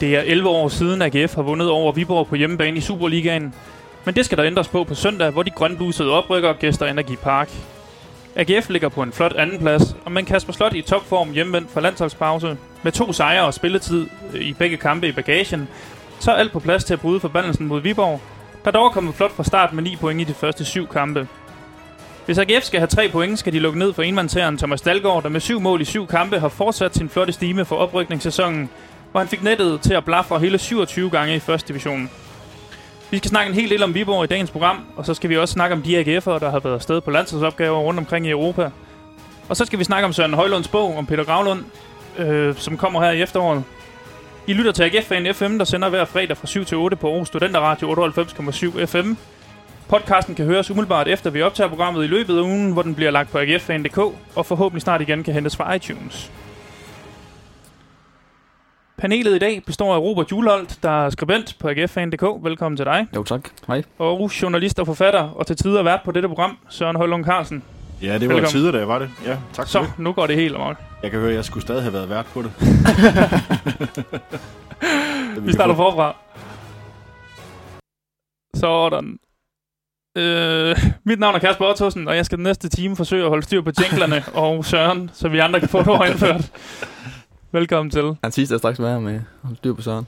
Det er 11 år siden AGF har vundet over Viborg på hjemmebane i Superligaen. Men det skal der ændres på på søndag, hvor de grønblusede oprykker gæster Energi Park. AGF ligger på en flot andenplads, og man Kasper Slot i topform hjemvendt fra landsholdspause. Med to sejre og spilletid øh, i begge kampe i bagagen, så er alt på plads til at bryde forbandelsen mod Viborg, der dog er kommet flot fra start med 9 point i de første syv kampe. Hvis AGF skal have 3 point, skal de lukke ned for enmandtæren Thomas Dalgaard, der med 7 mål i 7 kampe har fortsat sin flotte stime for oprykningssæsonen, hvor han fik nettet til at blaffe hele 27 gange i første division. Vi skal snakke en hel del om Viborg i dagens program, og så skal vi også snakke om de AGF'ere, der har været afsted på landsholdsopgaver rundt omkring i Europa. Og så skal vi snakke om Søren Højlunds bog om Peter Gravlund, øh, som kommer her i efteråret. I lytter til AGF-fan FM, der sender hver fredag fra 7 til 8 på Aarhus Studenteradio 98,7 FM. Podcasten kan høres umiddelbart efter vi optager programmet i løbet af ugen, hvor den bliver lagt på agffan.dk og forhåbentlig snart igen kan hentes fra iTunes. Panelet i dag består af Robert Juleholdt, der er skribent på AGF-fan.dk. Velkommen til dig. Jo, tak. Hej. Og journalist og forfatter, og til tider vært på dette program, Søren Højlund Carlsen. Ja, det var Velkommen. tider, da var det. Ja, tak Så, det. nu går det helt amok. Jeg kan høre, at jeg skulle stadig have været vært på det. Vi starter forfra. Sådan. Øh, mit navn er Kasper Ottosen, og jeg skal den næste time forsøge at holde styr på jinglerne og Søren, så vi andre kan få det over indført. Velkommen til. Han sidste er straks være med at styr på Søren.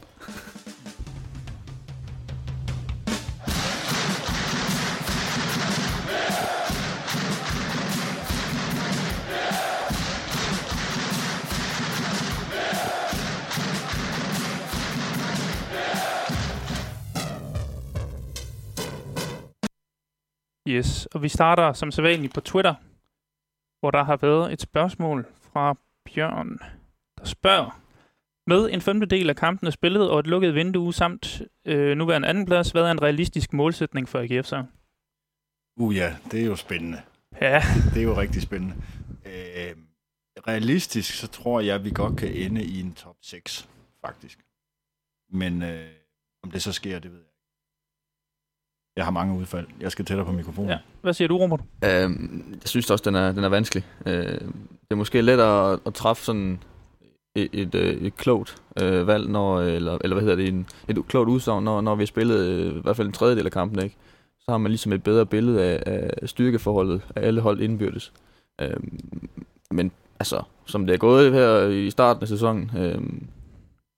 Yes, og vi starter som sædvanligt på Twitter, hvor der har været et spørgsmål fra Bjørn, der spørger, med en femtedel af kampene spillet og et lukket vindue samt øh, nuværende andenplads, hvad er en realistisk målsætning for AGF så? Uh ja, det er jo spændende. Ja, Det er jo rigtig spændende. Øh, realistisk, så tror jeg, at vi godt kan ende i en top 6, faktisk. Men øh, om det så sker, det ved jeg ikke. Jeg har mange udfald. Jeg skal tættere på mikrofonen. Ja. hvad siger du, Robert? Øhm, jeg synes også, den er, den er vanskelig. Øh, det er måske let at, at træffe sådan et, et, øh, et klogt øh, valg, når, eller, eller hvad hedder det, en, et klogt udsagn, når, når vi har spillet øh, i hvert fald en tredjedel af kampen, ikke? så har man ligesom et bedre billede af, af styrkeforholdet af alle hold indbyrdes. Øh, men altså, som det er gået her i starten af sæsonen, øh,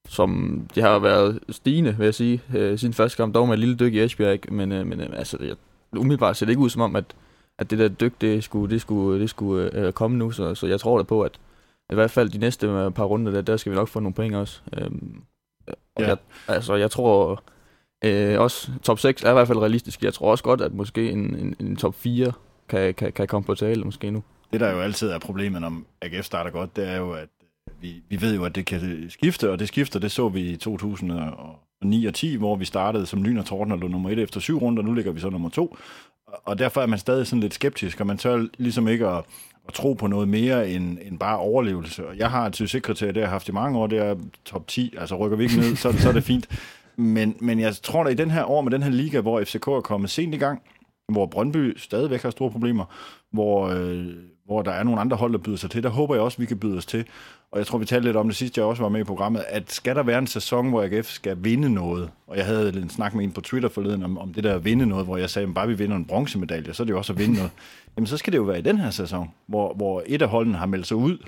som det har været stigende, vil jeg sige, øh, siden første kamp, dog med et lille dyk i Esbjerg, ikke? men, øh, men øh, altså, jeg, umiddelbart ser det ikke ud som om, at, at det der dyk, det skulle, det skulle, det skulle øh, komme nu, så, så jeg tror da på, at i hvert fald de næste øh, par runder, der, der skal vi nok få nogle point også. Øhm, og Ja. jeg, altså, jeg tror øh, også, top 6 er i hvert fald realistisk. Jeg tror også godt, at måske en, en, en top 4 kan, kan, kan komme på tale måske nu. Det, der jo altid er problemet, når AGF starter godt, det er jo, at vi, vi ved jo, at det kan skifte, og det skifter, det så vi i 2009 og 10, hvor vi startede som lyn og torden og lå nummer et efter syv runder, nu ligger vi så nummer to. Og- Og derfor er man stadig sådan lidt skeptisk, og man tør ligesom ikke at, at tro på noget mere end, end bare overlevelse. Og jeg har et sekretær, det har jeg haft i mange år, det er top 10, altså rykker vi ikke ned, så, så er det fint. Men, men jeg tror da i den her år med den her liga, hvor FCK er kommet sent i gang, hvor Brøndby stadigvæk har store problemer, hvor, øh, hvor der er nogle andre hold, der byder sig til. Der håber jeg også, vi kan byde os til. Og jeg tror, vi talte lidt om det sidste, jeg også var med i programmet, at skal der være en sæson, hvor AGF skal vinde noget, og jeg havde en snak med en på Twitter forleden om, om det der at vinde noget, hvor jeg sagde, at bare vi vinder en bronzemedalje, så er det jo også at vinde noget. Jamen, så skal det jo være i den her sæson, hvor, hvor et af holdene har meldt sig ud,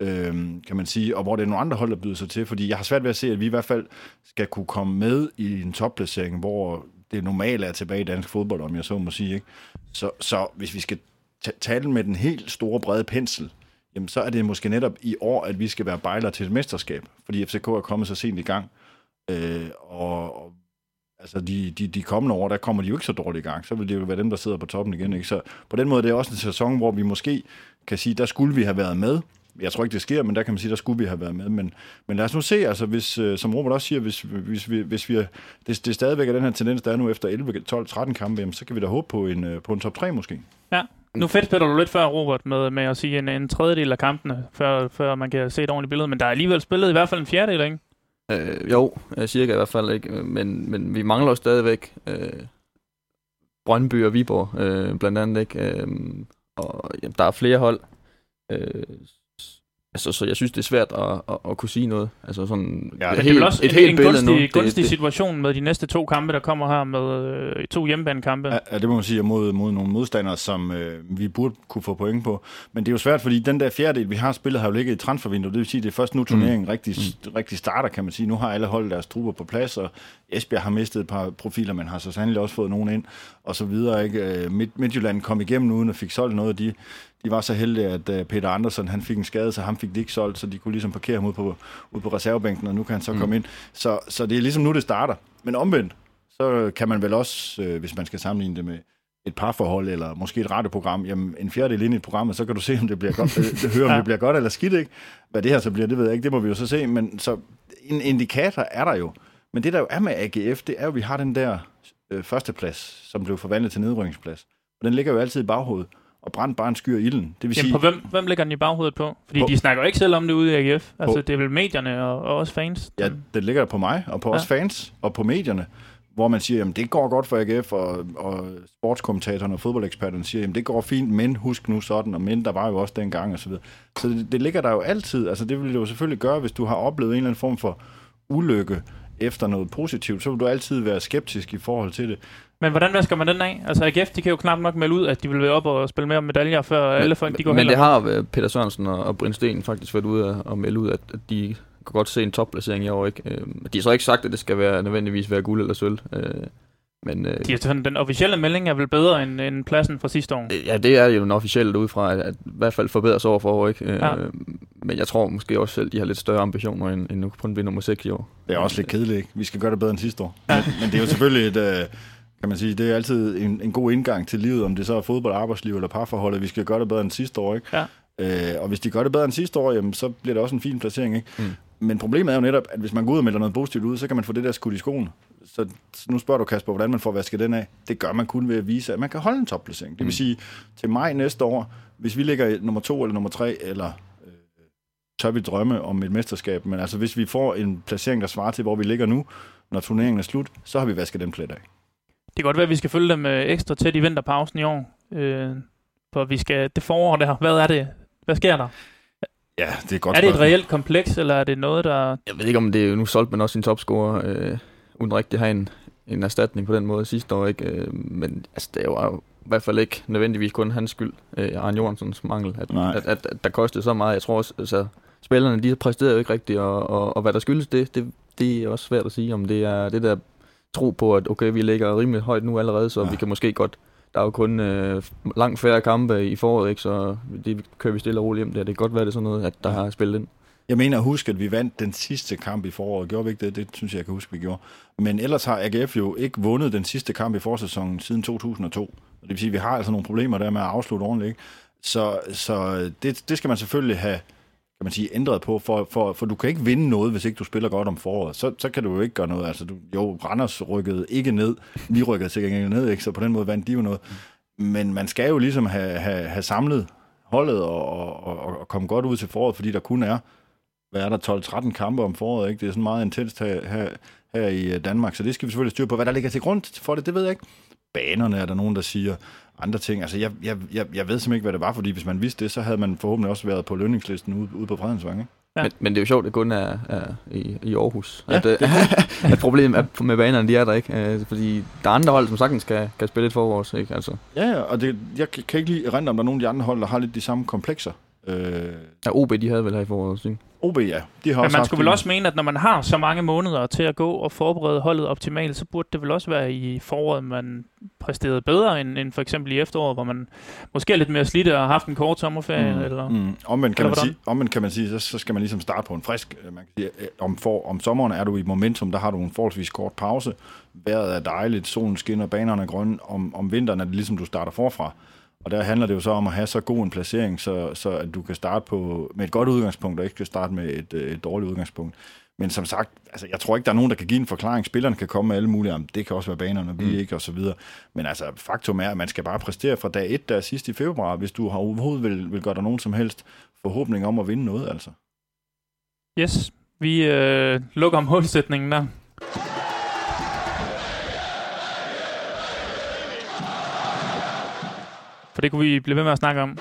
øhm, kan man sige, og hvor det er nogle andre hold, der byder sig til, fordi jeg har svært ved at se, at vi i hvert fald skal kunne komme med i en topplacering, hvor det normale er tilbage i dansk fodbold, om jeg så må sige. Ikke? Så, så hvis vi skal ta- tale med den helt store, brede pensel, jamen så er det måske netop i år, at vi skal være bejler til et mesterskab, fordi FCK er kommet så sent i gang. Øh, og, og altså de, de, de kommende år, der kommer de jo ikke så dårligt i gang. Så vil det jo være dem, der sidder på toppen igen. Ikke? Så på den måde det er det også en sæson, hvor vi måske kan sige, der skulle vi have været med. Jeg tror ikke, det sker, men der kan man sige, der skulle vi have været med. Men, men lad os nu se, altså hvis, øh, som Robert også siger, hvis, hvis, vi, hvis vi det, det stadigvæk er den her tendens, der er nu efter 11, 12, 13 kampe, jamen, så kan vi da håbe på en, øh, på en top 3 måske. Ja. Nu fedtspiller du lidt før, Robert, med, med at sige en, en tredjedel af kampene, før, før man kan se et ordentligt billede. Men der er alligevel spillet i hvert fald en fjerdedel, ikke? Øh, jo, øh, cirka i hvert fald ikke, øh, men, men vi mangler jo stadigvæk øh, Brøndby og Viborg, øh, blandt andet, ikke? Øh, og jamen, der er flere hold, øh, Altså, så jeg synes, det er svært at, at, at kunne sige noget. Altså sådan Ja, et helt, det er vel også et en, helt en billede gunstig, nu. gunstig det, situation med de næste to kampe, der kommer her med øh, to hjemmebanekampe. Ja, ja, det må man sige, mod, mod nogle modstandere, som øh, vi burde kunne få point på. Men det er jo svært, fordi den der fjerdedel, vi har spillet, har jo ligget i transfervinduet. Det vil sige, det er først nu turneringen mm. rigtig, mm. rigtig starter, kan man sige. Nu har alle holdt deres trupper på plads, og Esbjerg har mistet et par profiler, men har så sandelig også fået nogen ind, og så videre. Ikke? Øh, Midt, Midtjylland kom igennem uden at fik solgt noget. De, de var så heldige, at uh, Peter Andersen han fik en skade, så ham fik de ikke solgt, så de kunne ligesom parkere ham ud på, ud på reservebænken, og nu kan han så mm. komme ind. Så, så det er ligesom nu, det starter. Men omvendt, så kan man vel også, øh, hvis man skal sammenligne det med et parforhold, eller måske et radioprogram, jamen en fjerdedel ind i et program, og så kan du se, om det bliver godt, øh, høre, om det bliver godt eller skidt, ikke? Hvad det her så bliver, det ved jeg ikke, det må vi jo så se, men så en indikator er der jo. Men det der jo er med AGF, det er jo, at vi har den der øh, førsteplads, som blev forvandlet til nedrykningsplads. Og den ligger jo altid i baghovedet, og brændt bare en skyr ilden. Det vil Jamen sige, på hvem, hvem lægger den i baghovedet på? Fordi På- de snakker ikke selv om det ude i AGF. Altså På- det er vel medierne og, og også fans. Ja, den ligger der på mig, og på Ja. ja. os fans, og på medierne, hvor man siger, at det går godt for AGF, og, og sportskommentatorerne og fodboldeksperterne siger, at det går fint, men husk nu sådan, og men der var jo også dengang, og så videre. Så det, det ligger der jo altid, altså det vil det jo selvfølgelig gøre, hvis du har oplevet en eller anden form for ulykke efter noget positivt, så vil du altid være skeptisk i forhold til det. Men hvordan vasker man den af? Altså AGF, de kan jo knap nok melde ud, at de vil være op og spille mere om medaljer, før alle folk de går men det har øh, Peter Sørensen og, og Brind Sten faktisk været ude at, at melde ud, at, at de kan godt se en topplacering i år. Ikke? Øh, de har så ikke sagt, at det skal være nødvendigvis være guld eller sølv. Men øh, De er sådan, den officielle melding er vel bedre end, end pladsen fra sidste år. ja, det er jo en officielt udefra, at, at i hvert fald forbedres år for år. Ikke? Øh, Ja. Men jeg tror måske også selv, de har lidt større ambitioner end, end nu kun ved nummer 6 i år. Det er også lidt kedeligt, ikke? Vi skal gøre det bedre end sidste år. Ja. Men, men det er jo selvfølgelig et, øh, kan man sige, det er altid en, en god indgang til livet, om det så er fodbold, arbejdsliv eller parforholdet. Vi skal gøre det bedre end sidste år, ikke? Ja. Øh, og hvis de gør det bedre end sidste år, jamen, så bliver det også en fin placering, ikke? Mm. Men problemet er jo netop, at hvis man går ud og melder noget positivt ud, så kan man få det der skudt i skoen. Så nu spørger du, Kasper, hvordan man får vasket den af. Det gør man kun ved at vise, at man kan holde en topplacering. Det vil Mm. sige, til maj næste år, hvis vi ligger nummer to eller nummer tre, eller øh, tør vi drømme om et mesterskab, men altså hvis vi får en placering, der svarer til, hvor vi ligger nu, når turneringen er slut, så har vi vasket den plet af. Det kan godt være, at vi skal følge dem øh, ekstra tæt i vinterpausen i år. Øh, for vi skal, det forår der, hvad er det? Hvad sker der? Ja, det er godt er det et spørgsmål. reelt kompleks, eller er det noget, der... Jeg ved ikke, om det er, nu solgte man også sin topscorer, øh, uden rigtig have en, en erstatning på den måde sidste år. Ikke? Øh, men altså, det var jo i hvert fald ikke nødvendigvis kun hans skyld, øh, Arne Johansens mangel, at, Nej. at, at, at, der kostede så meget. Jeg tror også, altså, spillerne de præsterede jo ikke rigtigt, og, og, og hvad der skyldes det, det, det er også svært at sige, om det er det der tro på, at okay, vi ligger rimelig højt nu allerede, så Ja. vi kan måske godt der er jo kun øh, langt færre kampe i foråret, ikke? så det kører vi stille og roligt hjem der. Det kan godt være, det er sådan noget, at der har spillet ind. Jeg mener at huske, at vi vandt den sidste kamp i foråret. Gjorde vi ikke det? Det synes jeg, jeg kan huske, vi gjorde. Men ellers har AGF jo ikke vundet den sidste kamp i forsæsonen siden 2002. Og det vil sige, at vi har altså nogle problemer der med at afslutte ordentligt. Ikke? Så, så det, det skal man selvfølgelig have kan man sige, ændret på, for, for, for du kan ikke vinde noget, hvis ikke du spiller godt om foråret. Så, så kan du jo ikke gøre noget. Altså, du, jo, Randers rykkede ikke ned. Vi rykkede til gengæld ned, ikke? så på den måde vandt de jo noget. Men man skal jo ligesom have, have, have samlet holdet og, og, og, og komme godt ud til foråret, fordi der kun er hvad er der, 12-13 kampe om foråret, ikke? Det er sådan meget intenst her, her, her i øh, Danmark, så det skal vi selvfølgelig styre på. Hvad der ligger til grund for det, det ved jeg ikke. Banerne er der nogen, der siger andre ting. Altså, jeg, jeg, jeg, jeg ved simpelthen ikke, hvad det var, fordi hvis man vidste det, så havde man forhåbentlig også været på lønningslisten ude, ude på Fredensvang, ikke? Ja. Men, men det er jo sjovt, at det kun er, er i, i Aarhus. Ja, at, øh, at problemet er med banerne, de er der ikke. Øh, fordi der er andre hold, som sagtens kan, kan spille et forårs. Ikke? Altså, Ja, ja, og det, jeg kan ikke lige rente, om der er nogle af de andre hold, der har lidt de samme komplekser. Øh, ja, OB, de havde vel her i foråret. Ikke? OB, ja. De har Men man skulle vel også mene, at når man har så mange måneder til at gå og forberede holdet optimalt, så burde det vel også være i foråret, man præsterede bedre end, end for eksempel i efteråret, hvor man måske er lidt mere slidt og har haft en kort sommerferie. Mm. Eller... Mm. Omvendt, kan Eller man hvordan? sige, omvendt kan man sige, så, så skal man ligesom starte på en frisk. øh, Man kan sige, øh, om, for, om sommeren er du i momentum, der har du en forholdsvis kort pause. Vejret er dejligt, solen skinner, banerne er grønne. Om, om vinteren er det ligesom, du starter forfra. Og der handler det jo så om at have så god en placering, så, så at du kan starte på, med et godt udgangspunkt, og ikke skal starte med et, øh, et dårligt udgangspunkt. Men som sagt, altså, jeg tror ikke, der er nogen, der kan give en forklaring. Spillerne kan komme med alle mulige, om det kan også være banerne, vi Mm. ikke, og så videre. Men altså, faktum er, at man skal bare præstere fra dag 1, der er sidst i februar, hvis du har overhovedet vil, vil gøre dig nogen som helst forhåbning om at vinde noget, altså. Yes, vi øh, lukker målsætningen der. For det kunne vi blive ved med at snakke om.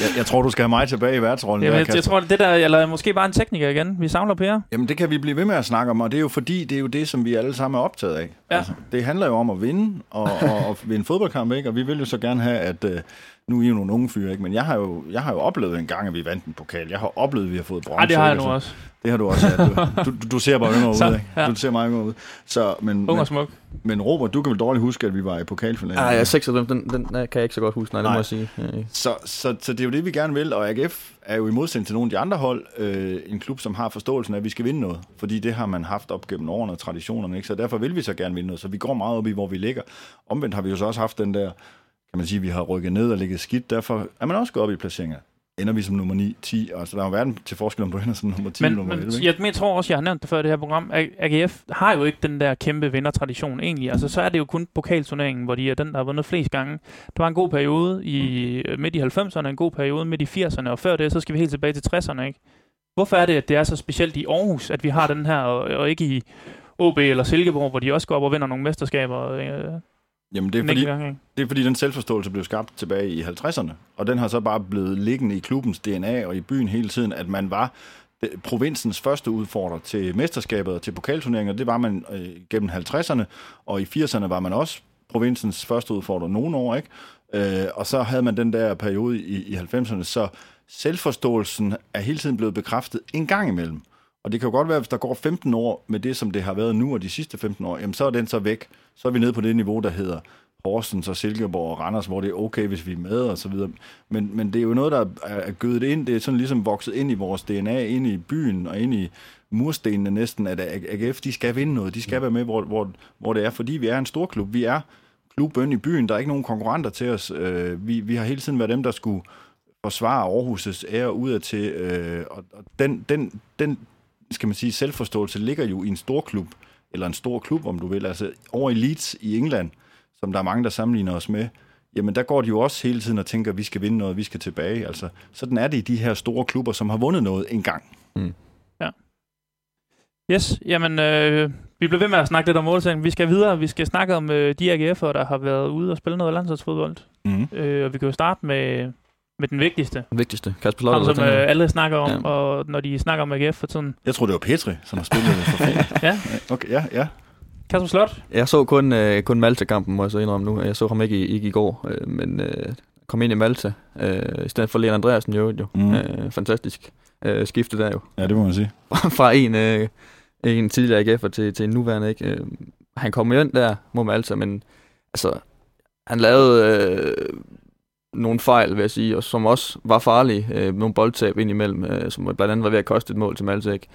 jeg, jeg tror, du skal have mig tilbage i værtsrollen. Jamen, der, jeg, jeg tror, det der, eller måske bare en tekniker igen. Vi savner Per. Jamen, det kan vi blive ved med at snakke om, og det er jo fordi, det er jo det, som vi alle sammen er optaget af. Ja. Altså, det handler jo om at vinde, og, og, og vinde fodboldkamp, ikke? Og vi vil jo så gerne have, at... Øh, nu er I jo nogle unge fyre, ikke? Men jeg har, jo, jeg har jo oplevet en gang, at vi vandt en pokal. Jeg har oplevet, at vi har fået bronze. Nej, det har jeg nu Altså, også. Det har du også, ja. Du, du, du ser bare yngre ud, ikke? ja. Du ser meget yngre ud. Så, men, Ung og smuk. men Robert, du kan vel dårligt huske, at vi var i pokalfinalen. Nej, ja, 96, den, den, den kan jeg ikke så godt huske. Nej, det Nej. må jeg sige. Øh, Så, så, så det er jo det, vi gerne vil, og AGF er jo i modsætning til nogle af de andre hold, øh, en klub, som har forståelsen af, at vi skal vinde noget. Fordi det har man haft op gennem årene og traditionerne, ikke? så derfor vil vi så gerne vinde noget. Så vi går meget op i, hvor vi ligger. Omvendt har vi jo så også haft den der, kan man sige, vi har rykket ned og ligget skidt, derfor er man også gået op i placeringer. Ender vi som nummer 9, 10, og så der er jo verden til forskel, om du ender som nummer 10 eller Men, nummer men 11. Ikke? jeg, men jeg tror også, jeg har nævnt det før i det her program. AGF har jo ikke den der kæmpe vindertradition egentlig. Altså, så er det jo kun pokalturneringen, hvor de er den, der har vundet flest gange. Der var en god periode i midt i 90'erne, en god periode midt i 80'erne, og før det, så skal vi helt tilbage til 60'erne, ikke? Hvorfor er det, at det er så specielt i Aarhus, at vi har den her, og, og ikke i OB eller Silkeborg, hvor de også går op og vinder nogle mesterskaber øh, Jamen det er fordi, gang? Det er fordi, den selvforståelse blev skabt tilbage i 50'erne, og den har så bare blevet liggende i klubbens DNA og i byen hele tiden, at man var øh, provinsens første udfordrer til mesterskabet og til pokalturneringer. Det var man øh, gennem 50'erne, og i 80'erne var man også provinsens første udfordrer nogle år, ikke? Øh, og så havde man den der periode i, i 90'erne, så selvforståelsen er hele tiden blevet bekræftet en gang imellem. Og det kan jo godt være, hvis der går 15 år med det, som det har været nu, og de sidste 15 år, jamen så er den så væk. Så er vi nede på det niveau, der hedder Horsens og Silkeborg og Randers, hvor det er okay, hvis vi er med og så videre. Men, men det er jo noget, der er gødet ind. Det er sådan ligesom vokset ind i vores DNA, ind i byen og ind i murstenene næsten, at AGF, de skal vinde noget. De skal være med, hvor, hvor, hvor det er, fordi vi er en stor klub. Vi er klubben i byen. Der er ikke nogen konkurrenter til os. Øh, vi, vi har hele tiden været dem, der skulle forsvare Aarhus' ære udad til. Øh, og og den, den, den, skal man sige, selvforståelse ligger jo i en stor klub, eller en stor klub, om du vil. Altså over i Leeds i England, som der er mange, der sammenligner os med, jamen der går de jo også hele tiden og tænker, at vi skal vinde noget, vi skal tilbage. Altså, sådan er det i de her store klubber, som har vundet noget engang. Yes, jamen, øh, vi bliver ved med at snakke lidt om målsætningen. Vi skal videre. Vi skal snakke om øh, de AGF'ere, der har været ude og spille noget landsholdsfodbold. Mm. Øh, og vi kan jo starte med, med den vigtigste, Den vigtigste. Kasper ham, Lotte. som øh, alle snakker om, Ja. og når de snakker om AGF for tiden. Jeg tror, det var Petri, som har spillet det for fint. Ja, Okay, ja, ja. Kasper Slot. Jeg så kun, øh, kun Malta-kampen, må jeg så indrømme nu. Jeg så ham ikke i, ikke i går, øh, men øh, kom ind i Malta, øh, i stedet for Leon Andreasen jo. jo. Mm. Øh, fantastisk øh, skifte der jo. Ja, det må man sige. Fra en, øh, en tidligere AGF'er til, til en nuværende. Ikke? Øh, han kom jo ind der mod Malta, men altså, han lavede øh, nogle fejl, vil jeg sige, og som også var farlige. Øh, nogle boldtab ind imellem, øh, som blandt andet var ved at koste et mål til Malta. Ikke?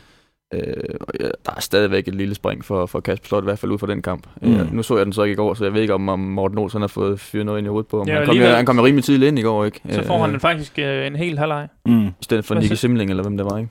Øh, og ja, der er stadigvæk et lille spring for, for Kasper Slot, i hvert fald ud fra den kamp. Mm. Øh, nu så jeg den så ikke i går, så jeg ved ikke, om, om Morten Olsen har fået fyret noget ind i hovedet på. Ja, han, kom alligevel- han kom jo rimelig tidligt ind i går, ikke? Så får Øh, han faktisk øh, en hel halvleg. Mm. I stedet for Nicky? Simling, eller hvem det var, ikke?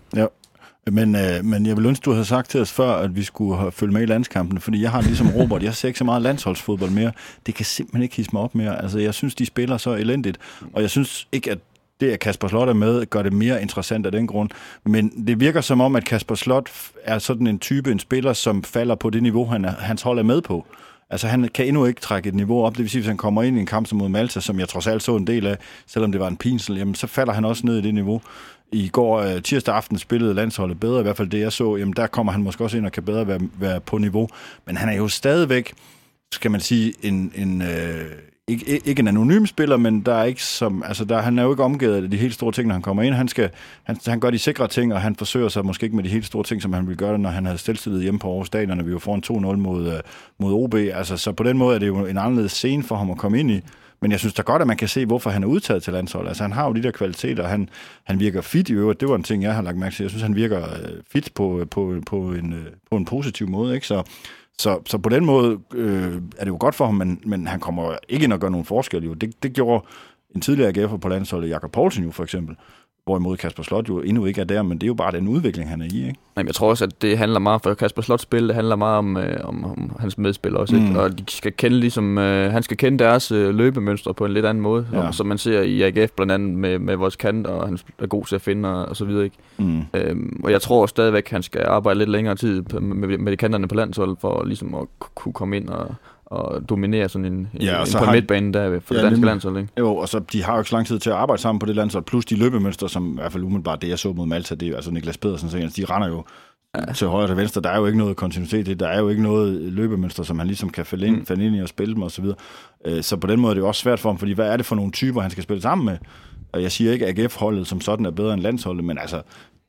Men, øh, men jeg vil ønske, du havde sagt til os før, at vi skulle have følge med i landskampen, fordi jeg har ligesom Robert, jeg ser ikke så meget landsholdsfodbold mere. Det kan simpelthen ikke hisse mig op mere. Altså, jeg synes, de spiller så elendigt, og jeg synes ikke, at det, at Kasper Slot er med, gør det mere interessant af den grund. Men det virker som om, at Kasper Slot er sådan en type, en spiller, som falder på det niveau, han er, hans hold er med på. Altså han kan endnu ikke trække et niveau op. Det vil sige, hvis han kommer ind i en kamp som mod Malta, som jeg trods alt så en del af, selvom det var en pinsel, jamen så falder han også ned i det niveau. I går øh, tirsdag aften spillede landsholdet bedre, i hvert fald det jeg så, jamen der kommer han måske også ind og kan bedre være, være på niveau. Men han er jo stadigvæk, skal man sige, en, en øh, ikke, ikke en anonym spiller, men der er ikke som, altså der, han er jo ikke omgivet af de helt store ting, når han kommer ind. Han, skal, han, han gør de sikre ting, og han forsøger sig måske ikke med de helt store ting, som han ville gøre det, når han havde stillet hjemme på Aarhus Stadion, og vi var foran 2-0 mod, øh, mod OB. Altså, så på den måde er det jo en anderledes scene for ham at komme ind i. Men jeg synes da godt, at man kan se, hvorfor han er udtaget til landsholdet. Altså, han har jo de der kvaliteter, og han, han virker fit i øvrigt. Det var en ting, jeg har lagt mærke til. Jeg synes, han virker øh, fit på, på, på, en, øh, på en positiv måde. Ikke? Så, så, så på den måde øh, er det jo godt for ham, men, men han kommer ikke ind og gør nogen forskel. Jo. Det, det gjorde en tidligere AGF'er på landsholdet, Jakob Poulsen jo for eksempel. Hvorimod Kasper Slot jo endnu ikke er der, men det er jo bare den udvikling, han er i. Ikke? Jamen, jeg tror også, at det handler meget for Kasper Slots spil, det handler meget om, øh, om, om hans medspillere også, Mm. mm. og de skal kende ligesom, øh, han skal kende deres øh, løbemønstre på en lidt anden måde, Ja. ja. som man ser i AGF blandt andet med, med vores kant, og han er god til at finde og, og så videre, ikke? Mm. Øhm, og jeg tror stadigvæk, han skal arbejde lidt længere tid på- med, med de kanterne på landsholdet, for ligesom at ku- kunne komme ind og, at dominere sådan en, Ja, og en så på midtbanen der for Ja, det danske nemlig. landshold. Ikke? Jo, og så de har jo ikke så lang tid til at arbejde sammen på det landshold, plus de løbemønster, som i hvert fald umiddelbart det, jeg så mod Malta, det er altså Niklas Pedersen, så de render jo ja. til højre og til venstre. Der er jo ikke noget kontinuitet, det. der er jo ikke noget løbemønster, som han ligesom kan falde ind, Mm. falde ind i og spille dem osv. Øh, Så på den måde er det jo også svært for ham, fordi hvad er det for nogle typer, han skal spille sammen med? Og jeg siger ikke, at AGF-holdet som sådan er bedre end landsholdet, men altså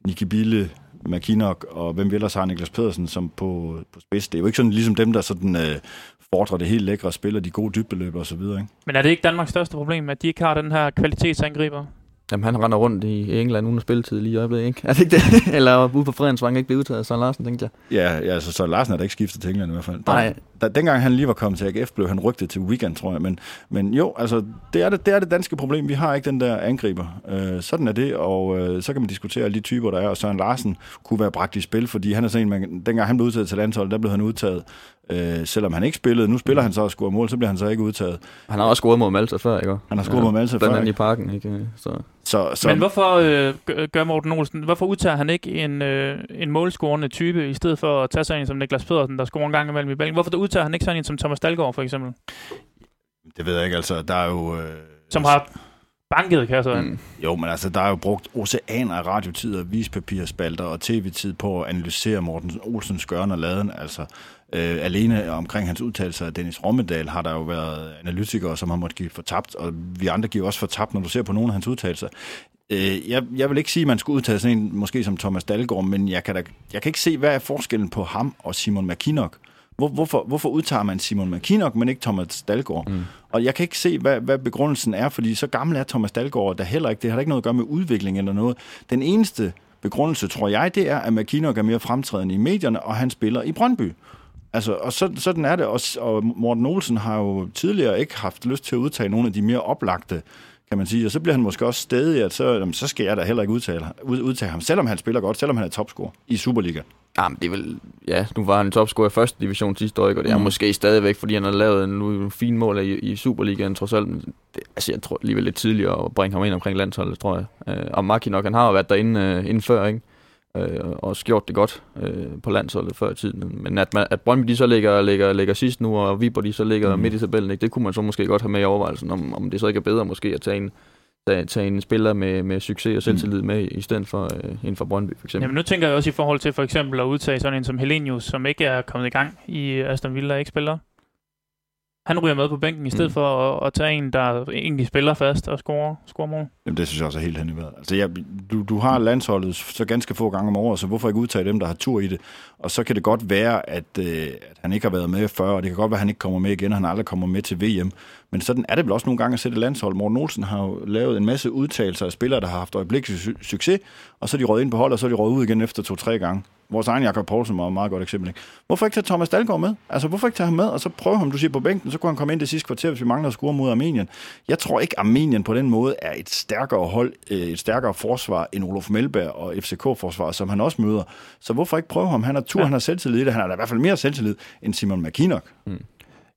Niki Bille, McKinnock og hvem vi ellers har Niklas Pedersen som på, på spids. Det er jo ikke sådan ligesom dem, der sådan øh, fordrer det helt lækre og spiller de gode dybdeløb og så videre. Ikke? Men er det ikke Danmarks største problem, at de ikke har den her kvalitetsangriber? Jamen, han render rundt i England uden spilletid lige i øjeblikket, ikke? Er det ikke det? Eller ude på Fredensvang ikke bliver udtaget af Søren Larsen, tænkte jeg. Ja, ja altså, så Larsen er da ikke skiftet til England i hvert fald. Der, Nej. Der, dengang han lige var kommet til AGF, blev han rygtet til weekend, tror jeg. Men, men jo, altså, det er det, det er det danske problem. Vi har ikke den der angriber. Øh, sådan er det, og øh, så kan man diskutere alle de typer, der er. Og Søren Larsen kunne være bragt i spil, fordi han er sådan en, man, dengang han blev udtaget til landsholdet, der blev han udtaget, øh, selvom han ikke spillede. Nu spiller han så og scorer mål, så bliver han så ikke udtaget. Han har også scoret mod Malta før, ikke? Han har scoret mod Malta før, andet i ikke? parken, ikke? Så, Så, så, Men hvorfor øh, gør- Morten Olsen, hvorfor udtager han ikke en, øh, en målscorende type, i stedet for at tage sig en som Niklas Pedersen, der scorer en gang imellem i Belgien? Hvorfor udtager han ikke sådan en som Thomas Dalgaard, for eksempel? det ved jeg ikke, altså, der er jo... Øh, Som har banket kasser. Mm. mm. Jo, men altså, der er jo brugt oceaner af radiotid og vispapirspalter og tv-tid på at analysere Morten Olsens gørne og laden. Altså, øh, alene omkring hans udtalelser af Dennis Rommedal har der jo været analytikere, som har måttet give fortabt, og vi andre giver også fortabt, når du ser på nogle af hans udtalelser. Øh, jeg, jeg vil ikke sige, at man skulle udtale sådan en, måske som Thomas Dahlgaard, men jeg kan, da, jeg kan ikke se, hvad er forskellen på ham og Simon McKinnock. Hvor, hvorfor, hvorfor udtager man Simon McKinnock, men ikke Thomas Dahlgaard? Mm. Og jeg kan ikke se, hvad, hvad begrundelsen er, fordi så gammel er Thomas Dahlgaard, der heller ikke, det har da ikke noget at gøre med udvikling eller noget. Den eneste begrundelse, tror jeg, det er, at McKinnock er mere fremtrædende i medierne, og han spiller i Brøndby. Altså, og så, sådan er det også, og Morten Olsen har jo tidligere ikke haft lyst til at udtage nogle af de mere oplagte, kan man sige, og så bliver han måske også stedig, at så, jamen, så skal jeg da heller ikke udtale, ud, udtage ham, selvom han spiller godt, selvom han er topscorer i Superliga. Ja, men det er vel... Ja, nu var han topscorer i første division sidste år, ikke? og det er Mm. måske stadigvæk, fordi han har lavet en, en fin mål i, i Superligaen, trods alt. Det, altså, jeg tror alligevel lidt tidligere at bringe ham ind omkring landsholdet, tror jeg. Øh, og Maki nok, han har jo været derinde øh, inden før, ikke? Øh, og også gjort det godt øh, på landsholdet før i tiden. Men at, man, at Brøndby de så ligger, ligger, ligger sidst nu, og Viborg de så ligger Mm. mm. midt i tabellen, ikke? det kunne man så måske godt have med i overvejelsen, om, om det så ikke er bedre måske at tage en, tage, tage en spiller med, med succes og selvtillid med, i stedet for øh, en fra Brøndby, for eksempel. Jamen nu tænker jeg også i forhold til for eksempel at udtage sådan en som Helenius, som ikke er kommet i gang i Aston Villa, ikke spiller. Han ryger med på bænken i stedet mm. For at, at tage en, der egentlig spiller fast og scorer, scorer mål. Jamen, det synes jeg også er helt hen i vejret. Altså, jeg, du, du har landsholdet så ganske få gange om året, så hvorfor ikke udtage dem, der har tur i det? Og så kan det godt være, at, øh, at han ikke har været med før, og det kan godt være, at han ikke kommer med igen, og han aldrig kommer med til VM. Men sådan er det vel også nogle gange at sætte landshold. Morten Olsen har jo lavet en masse udtalelser af spillere, der har haft øjeblikkelig su- succes, og så er de røget ind på hold, og så er de røget ud igen efter to-tre gange. Vores egen Jakob Poulsen var et meget godt eksempel. Ikke? Hvorfor ikke tage Thomas Dahlgaard med? Altså, hvorfor ikke tage ham med, og så prøve ham, du siger, på bænken, så kunne han komme ind det sidste kvarter, hvis vi mangler at score mod Armenien. Jeg tror ikke, Armenien på den måde er et stærkere hold, øh, et stærkere forsvar end Olof Melberg og FCK-forsvaret, som han også møder. Så hvorfor ikke prøve ham? Han har tur, Ja. han har selvtillid i det. Han har da i hvert fald mere selvtillid end Simon McKinnock.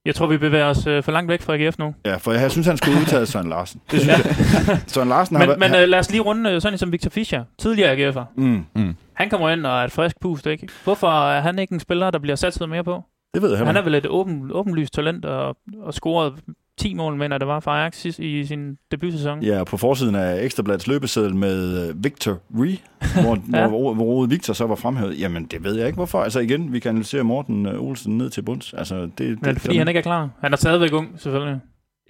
Jeg tror, vi bevæger os øh, for langt væk fra AGF nu. Ja, for jeg, synes, han skulle udtage Søren Larsen. Det synes jeg. Søren Larsen har Men, men været... øh, lad os lige runde øh, sådan som Victor Fischer, tidligere AGF'er. mm, Han kommer ind og er et frisk pust, ikke? Hvorfor er han ikke en spiller, der bliver satset mere på? det ved jeg Han er vel et åben, åbenlyst talent og, og scoret 10 mål, mener det var for Ajax i sin debutsæson. Ja, på forsiden af Ekstrabladets løbeseddel med øh, Victor Ree, hvor, Ja. hvor, hvor ordet Victor så var fremhævet. Jamen, det ved jeg ikke hvorfor. Altså igen, vi kan analysere Morten øh, Olsen ned til bunds. Altså, det, det, Men er det fordi, han ikke er klar? Han er stadigvæk ung, selvfølgelig.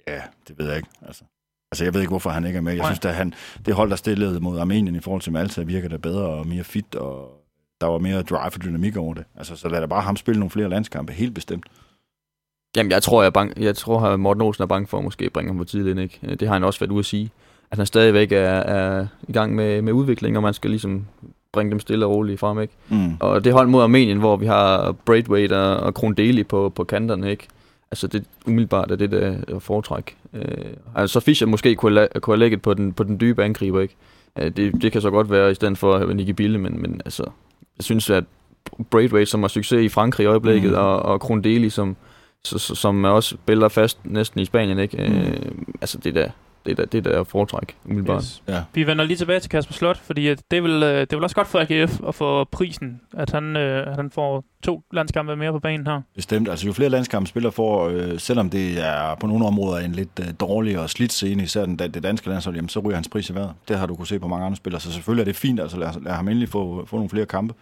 Ja, det ved jeg ikke. Altså, altså jeg ved ikke, hvorfor han ikke er med. Jeg Nej. synes, at han, det hold, der stillede mod Armenien i forhold til Malta, virker da bedre og mere fit, og der var mere drive og dynamik over det. Altså, så lad da bare ham spille nogle flere landskampe, helt bestemt. Jamen, jeg tror, jeg, bange, jeg tror, at Morten Olsen er bange for at måske bringe ham for tidligt ind, ikke? Det har han også været ude at sige. At han stadigvæk er, er i gang med, med udvikling, og man skal ligesom bringe dem stille og roligt frem, ikke? Mm. Og det hold mod Armenien, hvor vi har Braithwaite og, og Krondeli på, på kanterne, ikke? Altså, det umiddelbart er det, der er foretræk. Øh, altså, Fischer måske kunne, kunne have lægget på den, på den dybe angriber, ikke? Øh, det, det kan så godt være i stedet for Nicky Bille, men, men altså, jeg synes, at Braithwaite, som har succes i Frankrig i øjeblikket, mm. og, og Krondeli, som, så, så, som også spiller fast næsten i Spanien, ikke? Mm. Øh, altså, det der, det, er da- det er der foretræk, umiddelbart. Yes. Ja. Vi vender lige tilbage til Kasper Slot, fordi at det, vil, øh, det vil også godt for AGF at få prisen, at han, øh, at han får to landskampe mere på banen her. Bestemt. Altså jo flere landskampe spiller får, øh, selvom det er på nogle områder en lidt øh, dårlig og slidt scene, især den, det danske landshold, jamen, så ryger hans pris i vejret. Det har du kunne se på mange andre spillere, så selvfølgelig er det fint, altså lad, lad ham endelig få, få nogle flere kampe.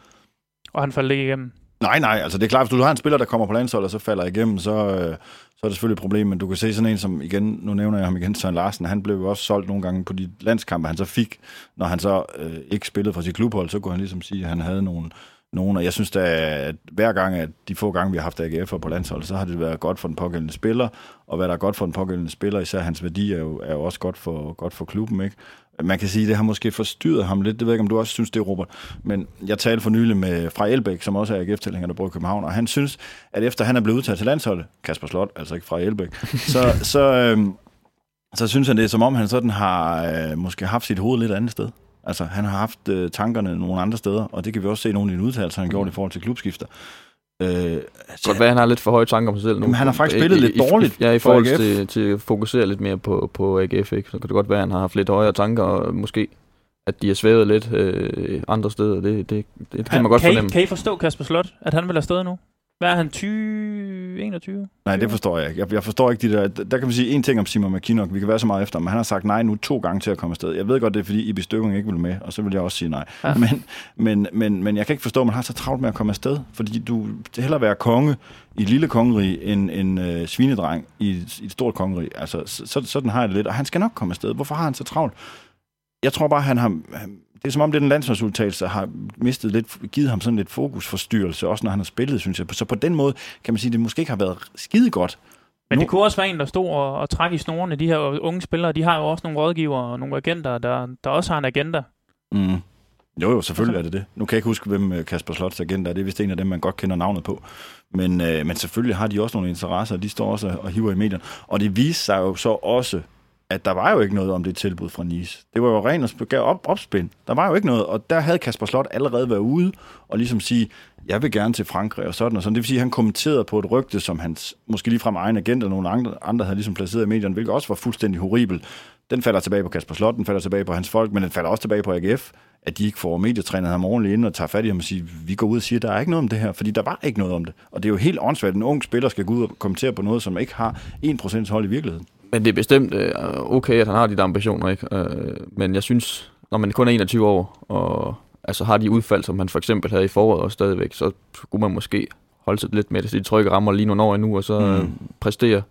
Og han faldt ikke igennem. Nej, nej, altså det er klart, hvis du har en spiller, der kommer på landsholdet, og så falder igennem, så, øh, så er det selvfølgelig et problem, men du kan se sådan en som, igen, nu nævner jeg ham igen, Søren Larsen, han blev jo også solgt nogle gange på de landskampe, han så fik, når han så øh, ikke spillede for sit klubhold, så kunne han ligesom sige, at han havde nogle, nogen, og jeg synes da, at hver gang, at de få gange, vi har haft AGF'er på landsholdet, så har det været godt for den pågældende spiller, og hvad der er godt for den pågældende spiller, især hans værdi er jo, er jo også godt for, godt for klubben, ikke? Man kan sige, det har måske forstyrret ham lidt. Det ved jeg ikke, om du også synes, det Robert. Men jeg talte for nylig med fra Elbæk, som også er AGF-tilhænger, der bor i København, og han synes, at efter han er blevet udtaget til landsholdet, Kasper Slot, altså ikke fra Elbæk, så, så, øh, så synes han, det er som om, han sådan har øh, måske haft sit hoved lidt andet sted. Altså, han har haft øh, tankerne nogle andre steder, og det kan vi også se nogle af de udtalelser, han har gjort i forhold til klubskifter. Øh, Godt være, han har lidt for høje tanker om sig selv nu. Jamen, han har faktisk I- spillet i- lidt i- dårligt Ja, i for forhold AGF. til, til at fokusere lidt mere på, på AGF, ikke? så kan det godt være, at han har haft lidt højere tanker, og måske at de har svævet lidt øh, andre steder. Det, det, det, det kan man godt kan, fornemme. I, kan I forstå Kasper Slot, at han vil afsted nu? Hvad er han? 20... 21? Nej, det forstår jeg ikke. Jeg, jeg forstår ikke de der... Der kan vi sige en ting om Simon McKinnock. Vi kan være så meget efter, men han har sagt nej nu to gange til at komme afsted. Jeg ved godt, det er fordi Ibi Støving ikke vil med, og så vil jeg også sige nej. Ja. Men, men, men, men jeg kan ikke forstå, at man har så travlt med at komme afsted. Fordi du det hellere være konge i et lille kongerige end en øh, svinedreng i, et- i et stort kongerige. Altså, så, så, sådan har jeg det lidt. Og han skal nok komme afsted. Hvorfor har han så travlt? Jeg tror bare, han har... han- Det er som om, det er den landsholdsudtalelse, der har mistet lidt, givet ham sådan lidt fokusforstyrrelse, også når han har spillet, synes jeg. Så på den måde kan man sige, at det måske ikke har været skide godt Men det kunne også være en, der stod og, og trak i snorene. De her unge spillere, de har jo også nogle rådgiver og nogle agenter, der, der også har en agenda. Mm. Jo, jo, selvfølgelig er det det. Nu kan jeg ikke huske, hvem øh, Kasper Slots agent er. Det er vist en af dem, man godt kender navnet på. Men, øh, men selvfølgelig har de også nogle interesser, og de står også og hiver i medierne. Og det viste sig jo så også, at der var jo ikke noget om det tilbud fra Nice. Det var jo ren og sp- gav op, opspind. Der var jo ikke noget, og der havde Kasper Slot allerede været ude og ligesom sige, jeg vil gerne til Frankrig og sådan og sådan. Det vil sige, at han kommenterede på et rygte, som hans måske lige fra egen agent og nogle andre, andre havde ligesom placeret i medierne, hvilket også var fuldstændig horribelt. Den falder tilbage på Kasper Slot, den falder tilbage på hans folk, men den falder også tilbage på AGF, at de ikke får medietrænet ham ordentligt ind og tager fat i ham og siger, vi går ud og siger, der er ikke noget om det her, fordi der var ikke noget om det. Og det er jo helt åndssvagt, at en ung spiller skal gå ud og kommentere på noget, som ikke har 1% hold i virkeligheden. Men det er bestemt øh, okay, at han har de der ambitioner, ikke? Øh, men jeg synes, når man kun er 21 år, og altså har de udfald, som han for eksempel havde i foråret og stadigvæk, så skulle man måske holde sig lidt med det, så de trygge rammer lige nogle år endnu, og så Mm. mm. præstere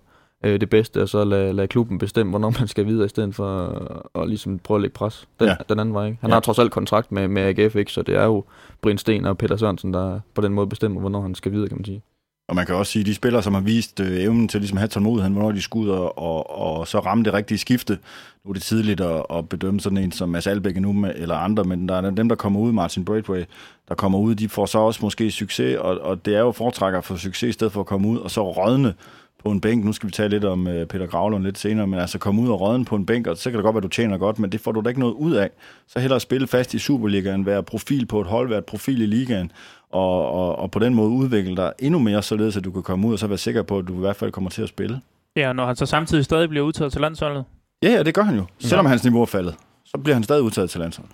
øh, det bedste, og så lade, lade klubben bestemme, hvornår man skal videre, i stedet for at, at ligesom prøve at lægge pres den, Ja. den anden vej. Ikke? Han Ja. har trods alt kontrakt med, med AGF, ikke? så det er jo Brind Sten og Peter Sørensen, der på den måde bestemmer, hvornår han skal videre, kan man sige. Og man kan også sige, at de spillere, som har vist øh, evnen til ligesom at have tålmodigheden, hvornår de skulle ud og, og, og så ramme det rigtige skifte. Nu er det tidligt at, at bedømme sådan en som Mads Albeck nu med, eller andre, men der er dem, der kommer ud, Martin Braithwaite, der kommer ud, de får så også måske succes, og, og det er jo foretrækker for succes, i stedet for at komme ud og så rådne på en bænk. Nu skal vi tale lidt om uh, Peter Gravlund lidt senere, men altså komme ud og rådne på en bænk, og så kan det godt være, du tjener godt, men det får du da ikke noget ud af. Så hellere spille fast i Superligaen, være profil på et hold, være et profil i ligaen, og, og, og på den måde udvikle dig endnu mere, således at du kan komme ud og så være sikker på, at du i hvert fald kommer til at spille. Ja, når han så samtidig stadig bliver udtaget til landsholdet. Ja, ja, det gør han jo. Selvom hans niveau er faldet, så bliver han stadig udtaget til landsholdet.